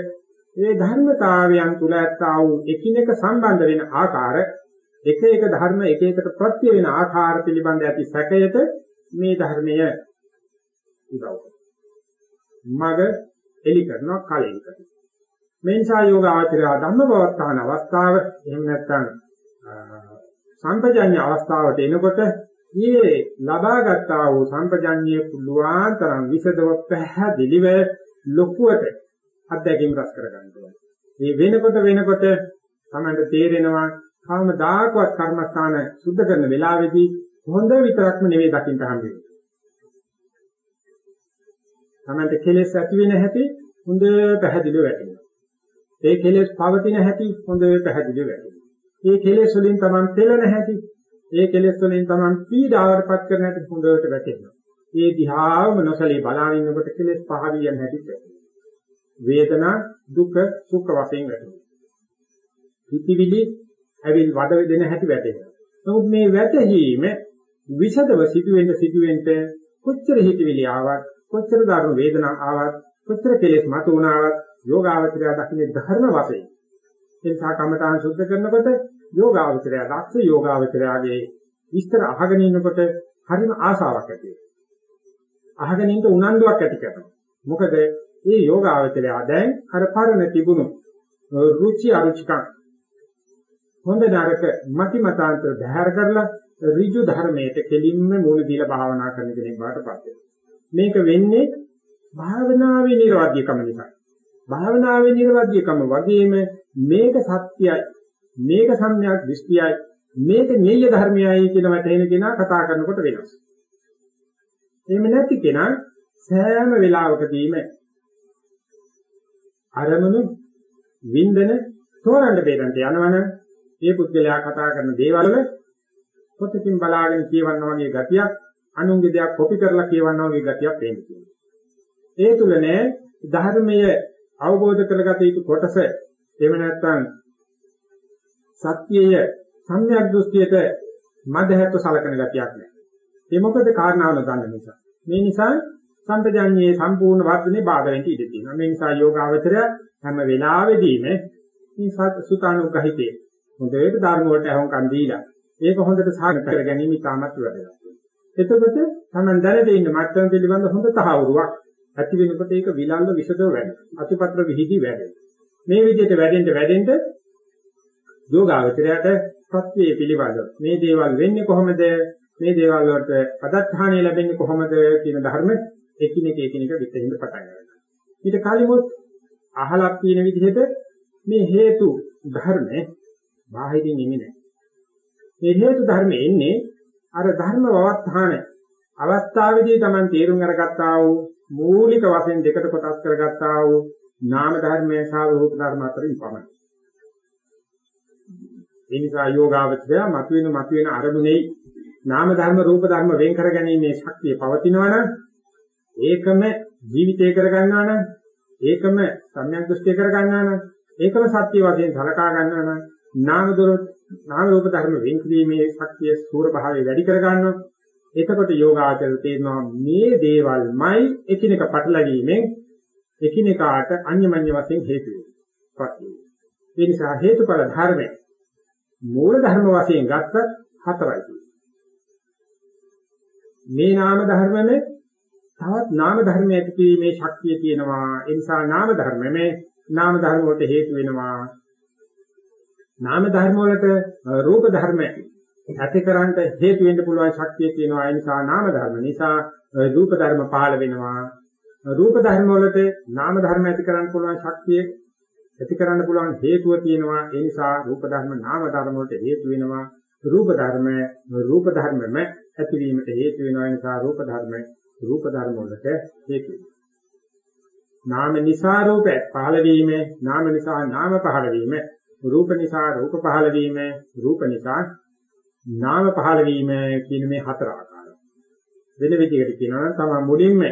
ඒ ධර්මතාවයන් තුල ඇත්තා වූ එකිනෙක සම්බන්ධ වෙන ආකාර එක එක ධර්ම එක එකට ප්‍රත්‍ය වෙන ආකාර පිළිබඳ ඇති සැකයට මේ ධර්මය උදව් මග එලි කරනවා කලින් කරනවා. මේ නිසා යෝගාචරය ධම්ම බවත්තාන අවස්ථාව එහෙම නැත්නම් සම්පජඤ්ඤ අවස්ථාවට එනකොට මේ ලබා ගත්තා වූ සම්පජඤ්ඤය පුළුවන් තරම් විසදව පැහැදිලිව ලොකුවට අත්දැකීම් රස කරගන්න ඕනේ. මේ වෙනකොට වෙනකොට තමයි තේරෙනවා කවමදාකවත් කර්මස්ථාන සුද්ධ කරන වෙලාවේදී හොඳ විතරක්ම නෙවෙයි දකින්න හම්බෙන්නේ. තමයි කෙලෙස් ඇති වෙන හැටි හොඳ පැහැදිලිව වැටෙනවා. ඒ කෙලෙස් පවතින හැටි හොඳ පැහැදිලිව වැටෙනවා. ඒ කෙලෙස් වලින් Taman පෙළෙන හැටි ඒ කෙලෙස් වලින් Taman පීඩාවටපත් කරන හැටි හොඳට වැටෙනවා. ඒ දිහාවම නොසලී බලාගෙන ඉන්නකොට කෙලෙස් පහවියන් හැටි වැටෙනවා. වේදනා දුක සුඛ වශයෙන් වැටෙනවා. හිතවිලි ඇවිල් වද දෙන හැටි වැටෙනවා. නමුත් මේ වැටහීම විෂදව සිදුවෙන්න සිදුවෙන්න කොච්චර හිතවිලි ආවත් කොච්චර දරුණු වේදනා ආවත් කොච්චර කෙලෙස් මත උනාවත් යෝගාවචරය දකින්නේ ධර්ම වශයෙන්. ඒ නිසා කමඨාන් සුද්ධ කරනකොට යෝගාවචරය දක්ෂ යෝගාවචරයගේ විස්තර අහගෙන ඉන්නකොට හරිම ආසාවක් ඇති වෙනවා. අහගෙන ඉන්න උනන්දුවක් ඇති කරනවා. මොකද මේ යෝගාවචරය දැන් අර පරණ තිබුණු රුචි අරුචිකම් හොඳ නරක මති මතාන්තර බහැර කරලා ඍජු ධර්මයට කෙලින්ම මූල දීලා භාවනා කරන කෙනෙක් බවට පත් වෙනවා. මේක වෙන්නේ භාවනාවේ නිර්වාද්‍යකම නිසා. භාවනාවේ නිර්වද්‍යකම වගේම මේක සත්‍යයි මේක සම්‍යක් දෘෂ්ටියයි මේක ඤෙය්‍ය ධර්මයයි කියලා වැටහෙන කෙනා කතා කරනකොට වෙනස්. එහෙම නැති කෙනා සෑම වෙලාවකදීම අරමුණු වින්දන තෝරන්න බේරන්ට යනවනම් ඒ පුද්ගලයා කතා කරන දේවල් පොතකින් බලාගෙන කියවන්නා වගේ ගතියක් අනුන්ගේ දෙයක් කොපි කරලා කියවන්නා වගේ ගතියක් එන්නේ. ඒ තුලනේ ධර්මය අවබෝධ කරගත යුතු කොටස එහෙම නැත්නම් සත්‍යය සම්‍යක් දෘෂ්ටියට මදහැත්ව සලකන ගතියක් නැහැ. ඒ මොකද කාරණාවල ගන්න නිසා. මේ නිසා සම්පජාඤ්ඤයේ සම්පූර්ණ වර්ධනේ බාධා වෙන්න ඉඩ තියෙනවා. මේ නිසා යෝගාවචරය හැම වෙලාවෙදීම මේ සුතානුග්‍රහිතේ හොඳට ධර්ම වලට අහුම්කම් දීලා ඒක හොඳට සාකච්ඡා කර ගැනීම ඉතාමත් වැදගත්. එතකොට තමන් දැනට ඉන්න මට්ටම පිළිබඳ හොඳ තහවුරුවක් ඇති වෙනකොට ඒක විලංග විසදව වැඩ. අතිපත්‍ර විහිදි වැඩ. මේ විදිහට වැඩෙන්න වැඩෙන්න යෝගාවචරයට සත්‍යයේ පිළිබඳ මේ දේවල් වෙන්නේ කොහොමද? මේ දේවල් වලට පදත්තාණිය ලැබෙන්නේ කොහොමද කියන ධර්ම එකිනෙක එකිනෙක විතරින්ද පටන් ගන්නවා. ඊට කලිමුත් අහලක් තියෙන විදිහට මේ හේතු ධර්ම බාහිරින් එන්නේ නැහැ. මේ හේතු ධර්ම එන්නේ අර ධර්ම වවත්තාන අවස්ථාවේදී Taman තේරුම් අරගත්තා වූ මූලික වශයෙන් දෙකට කොටස් කරගත්තා වූ නාම ධර්මය සහ රූප ධර්ම අතරින් පමණයි. ඒ නිසා යෝගාවචරය මතුවෙන මතුවෙන අරමුණේ නාම ධර්ම රූප ධර්ම වෙන් කර ගැනීමේ ශක්තිය පවතිනවා නම් ඒකම ජීවිතේ කර ගන්නවා නම් ඒකම සම්‍යක් දෘෂ්ටි කර ගන්නවා නම් ඒකම සත්‍ය වශයෙන් සලකා ගන්නවා නම් නාම දොර නාම රූප ධර්ම වෙන් කිරීමේ ශක්තිය සූර භාවය වැඩි කර ගන්නවා එතකොට යෝගාචර තේරෙනවා මේ දේවල්මයි එකිනෙක පටලැවීමෙන් එකිනෙකාට අන්‍යමඤ්ඤ වශයෙන් හේතු වෙනවා. ඒ නිසා හේතුඵල ධර්ම මූල ධර්ම වශයෙන් ගත්ත හතරයි. මේ නාම ධර්මනේ තවත් නාම ධර්ම ඇති කිරීමේ ශක්තිය තියෙනවා. ඒ නිසා නාම ධර්මනේ නාම ධර්ම වලට හේතු වෙනවා. නාම ධර්ම වලට රූප ධර්ම ඇතිකරන්න හේතු වෙන්න පුළුවන් ශක්තිය තියෙනවා. ඒ නිසා නාම ධර්ම නිසා රූප ධර්ම පහළ වෙනවා. රූප ධර්ම වලට නාම ධර්ම ඇති කරන්න පුළුවන් ශක්තිය ඇති කරන්න පුළුවන් හේතුව තියෙනවා. ඒ නිසා රූප ධර්ම නාම ධර්ම වලට හේතු වෙනවා. රූප ධර්ම රූප ධර්මම ඇතිවීමට හේතු වෙනවා. ඒ නිසා රූප ධර්ම රූප ධර්ම වලට හේතු වෙනවා. නාම නිසා රූප පහළ වීම, නාම නිසා නාම පහළ වීම, රූප නිසා රූප පහළ වීම, රූප නිසා නාම පහළ වීම කියන මේ හතර ආකාරය. වෙන විදිහකට කියනවා නම් තමයි මුලින්ම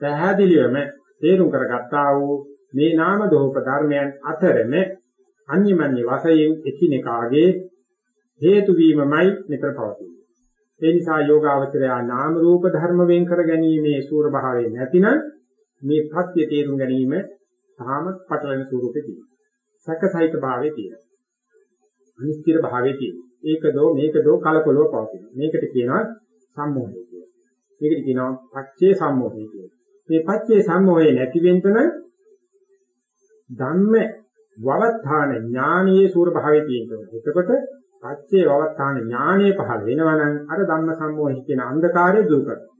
පැහැදිලිවම තේරුම් කරගත්තා වූ මේ නාම දෝප ධර්මයන් අතරම අන්‍යමන්‍ය වශයෙන් එකිනෙකාගේ හේතු වීමමයි මෙතන පවතින්නේ. ඒ නිසා යෝගාවචරය නාම රූප ධර්ම වෙන් කර ගැනීමේ සූර භාවයේ නැතිනම් මේ පත්‍ය තේරුම් ගැනීම තාම පටලෙන ස්වරූපේ තියෙනවා. සැකසහිත භාවයේ තියෙනවා. අනිස්තිර භාවයේ තියෙනවා. ඒකදෝ මේකදෝ කලකොලව පවතිනවා. මේකට කියනවා සම්මෝහය කියලා. මේකට කියනවා පච්චේ සම්මෝහය කියලා. මේ පච්චේ සම්මෝහය නැති වෙනතන ධම්ම වවත්තාන ඥානීය සූර භාවයේ තියෙනවා. එතකොට පච්චේ වවත්තාන ඥානීය පහළ වෙනවා නම් අර ධම්ම සම්මෝහය කියන අන්ධකාරය දුරු කරනවා.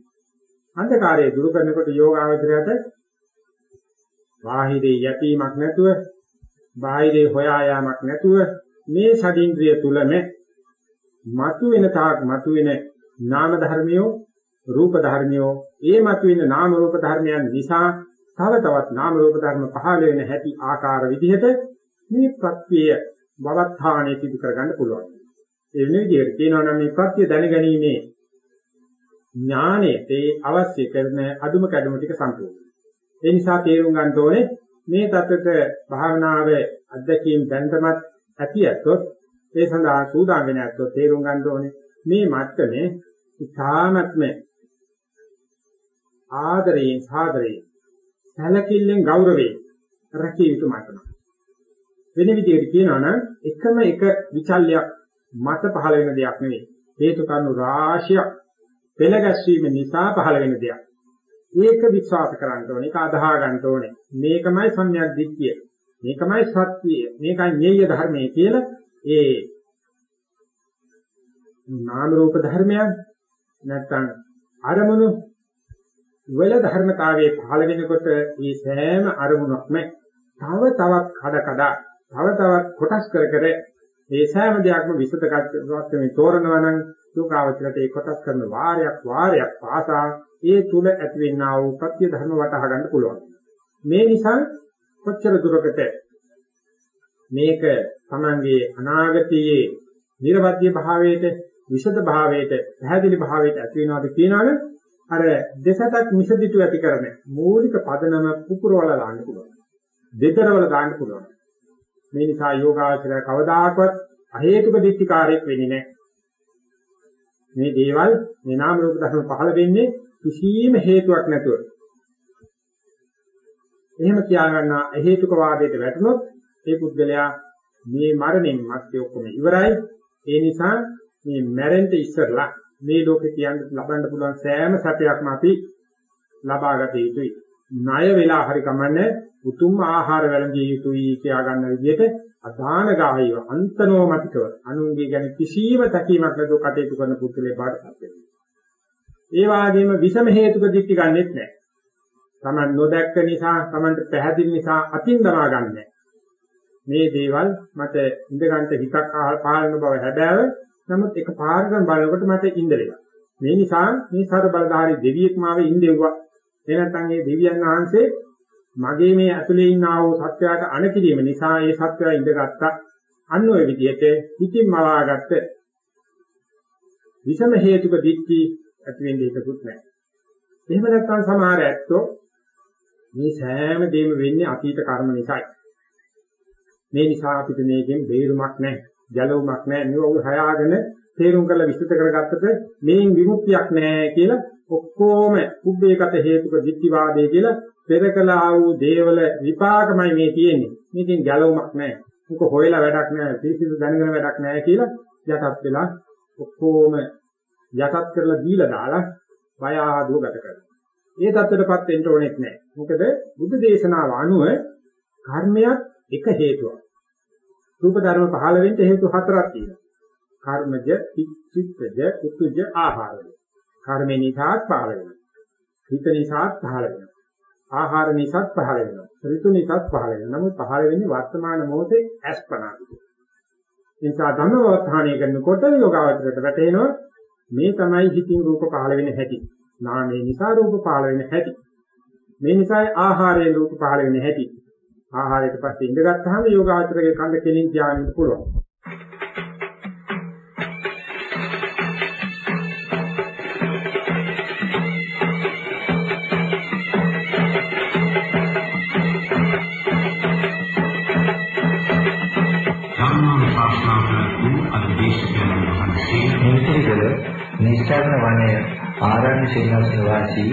අන්ධකාරය දුරු කරනකොට යෝගාවචරයට බාහිරේ යැපීමක් නැතුව බාහිරේ හොයා යාමක් නැතුව මේ ෂඩින්ද්‍රිය තුලම මතුවෙන තාක් මතුවෙන නාම ධර්මියෝ රූප ධර්මියෝ ඒ මතුවෙන නාම රූප ධර්මයන් නිසා තව තවත් නාම රූප ධර්ම පහළ වෙන හැටි ආකාර විදිහට මේ ප්‍රත්‍යය බවත්ථානයේ සිදු කරගන්න පුළුවන්. ඒ වෙන විදිහට කියනවා නම් මේ ප්‍රත්‍ය දැනගැනීමේ ඥානයේ අවශ්‍ය කරන අදුම කැඩුම ටික සම්පූර්ණයි. ඒ නිසා තේරුම් ගන්න ඕනේ මේ தත්ත්වයට භාවනාවේ අධ්‍යක්ීම් දැනටමත් ඇති ඇත්තොත් ඒ සඳහා සූදානම් වෙන ඇත්තොත් තේරුම් ගන්න ඕනේ මේ මට්ටමේ ඉතාමත්ම ආදරයෙන් සාදරයෙන් සැලකිල්ලෙන් ගෞරවයෙන් රැකිය යුතු මට්ටම. වෙන විදිහට කියනවා නම් එකම එක විචල්යක් මත පහළ වෙන දෙයක් නෙවෙයි. හේතු කාරණු රාශියක් පෙළ ගැස්වීම නිසා පහළ වෙන දෙයක්. ඒක විශ්වාස කරන්න ඕනේ. ඒක අදහා ගන්න ඕනේ. මේකමයි සම්‍යක් දිට්ඨිය. මේකමයි සත්‍යය. මේකයි ඤේය ධර්මයේ කියලා ඒ නාම රූප ධර්මයන් නැත්නම් අරමුණු වල ධර්මතාවයේ පහළ වෙනකොට මේ සෑම අරමුණක්ම තව තවත් කඩ කඩ තව තවත් කොටස් කර කර මේ සෑම දෙයක්ම විසදගත මේ තෝරනවා නම් යෝගාවචරයට ඒ කොටස් කරන වාරයක් වාරයක් පාසා ඒ තුල ඇතිවෙනා වූ සත්‍ය ධර්ම වටහා ගන්න පුළුවන්. මේ නිසා කොච්චර දුරකට මේක තමන්ගේ අනාගතයේ නිර්වද්‍ය භාවයට විෂද භාවයට පැහැදිලි භාවයට ඇති වෙනවාද කියනවනේ අර දෙසටක් මිසදිටු ඇති කරන මූලික පදනම පුපුරවල දාන්න පුළුවන්. දෙතරවල දාන්න පුළුවන්. මේ නිසා යෝගාචරය කවදාකවත් අහේතුක දිට්ඨිකාරයක් වෙන්නේ නැහැ. මේ දේවල් මේ නාම රූප ධර්ම පහළ වෙන්නේ කිසිම හේතුවක් නැතුව. එහෙම කියා ගන්නා හේතුක වාදයට වැටුනොත් ඒ පුද්ගලයා මේ මරණයෙන් මත්තේ ඔක්කොම ඉවරයි. ඒ නිසා මේ මැරෙන්න ඉස්සරලා මේ ලෝකේ කියන්න ලබන්න පුළුවන් සෑම සැපයක්ම අපි ලබාගත යුතුයි. ණය වෙලා හරි කමන්නේ උතුම් ආහාර වැළඳිය යුතුයි කියා ගන්න විදිහට අදාන ගායව අන්තනෝමතිකව අනුන්ගේ ගැන කිසිම තැකීමක් නැතුව කටයුතු කරන පුද්ගලයා බාටපත් වෙනවා. ඒ වගේම විෂම හේතුක දික්ටි ගන්නෙත් නැහැ. Taman නොදැක්ක නිසා, Tamanට පැහැදිලි නිසා අතින් දරා ගන්නෑ. මේ දේවල් මට ඉඳගන්ට හිතක් පාලන බව හැබෑව. නමුත් එක පාරකම බලනකොට මට ඉඳ වෙලා. මේ නිසා මේ සතර බලධාරී දෙවියෙක් මාවේ ඉඳෙව්වා. ඒ නැත්නම් මේ දෙවියන් වහන්සේ මගේ මේ ඇතුලේ ඉන්නා වූ සත්‍යයට අනකිරීම නිසා ඒ සත්‍යය ඉඳගත්තා. අන්න ඔය විදිහට හිතින් මවාගත්ත විෂම හේතුක දික්ටි ඇති වෙන්නේ ඒකකුත් නැහැ. එහෙම නැත්නම් සමහර ඇත්තෝ මේ සෑම දෙයක්ම වෙන්නේ අතීත කර්ම නිසායි. මේ නිසා අපිට මේකෙන් බේරුමක් නැහැ, ගැලවුමක් නැහැ. මේව හයාගෙන තේරුම් කරලා විස්තර කරගත්තට මේන් විමුක්තියක් නැහැ කියලා ඔක්කොම උබ්බේකත හේතුක දික්තිවාදය කියලා පෙරකලා වූ දේවල විපාකමයි මේ තියෙන්නේ. මේකෙන් ගැලවුමක් නැහැ. මොක හොයලා වැඩක් නැහැ. පිළිසිදු දැනගෙන වැඩක් නැහැ කියලා යටත් වෙලා ඔක්කොම යටත් කරලා දීලා දාලා බය ආදුව ගත කරනවා. ඒ தත්තරපත් වෙන්න ඕනෙත් නැහැ. මොකද බුද්ධ දේශනාව අනුව කර්මයක් එක හේතුවක්. රූප ධර්ම පහළ වෙන්න හේතු හතරක් තියෙනවා. කර්මජ, චිත්තජ, උතුජ, ආහාරජ. කර්මේ නිසාත් පහළ වෙනවා. හිත නිසාත් පහළ වෙනවා. ආහාර නිසාත් පහළ වෙනවා. ඍතු නිසාත් පහළ වෙනවා. නමුත් පහළ වෙන්නේ වර්තමාන මොහොතේ අස්පනාදික. නිසා ධම්මවත්හාණය කරනකොට යෝගාවචරයට වැටෙනවා මේ තමයි හිතින් රූප පහළ වෙන හැටි. නාමයේ නිසා රූප පහළ වෙන හැටි. මේ නිසායි ආහාරයේ රූප පහළ වෙන හැටි. ආහාරයට පස්සේ ඉඳගත්තාම යෝගාචරයේ කඳ කෙලින් තියාගන්න පුළුවන්. නිස්සාරණ වනය ආරණ්‍ය සේනාසන වාසී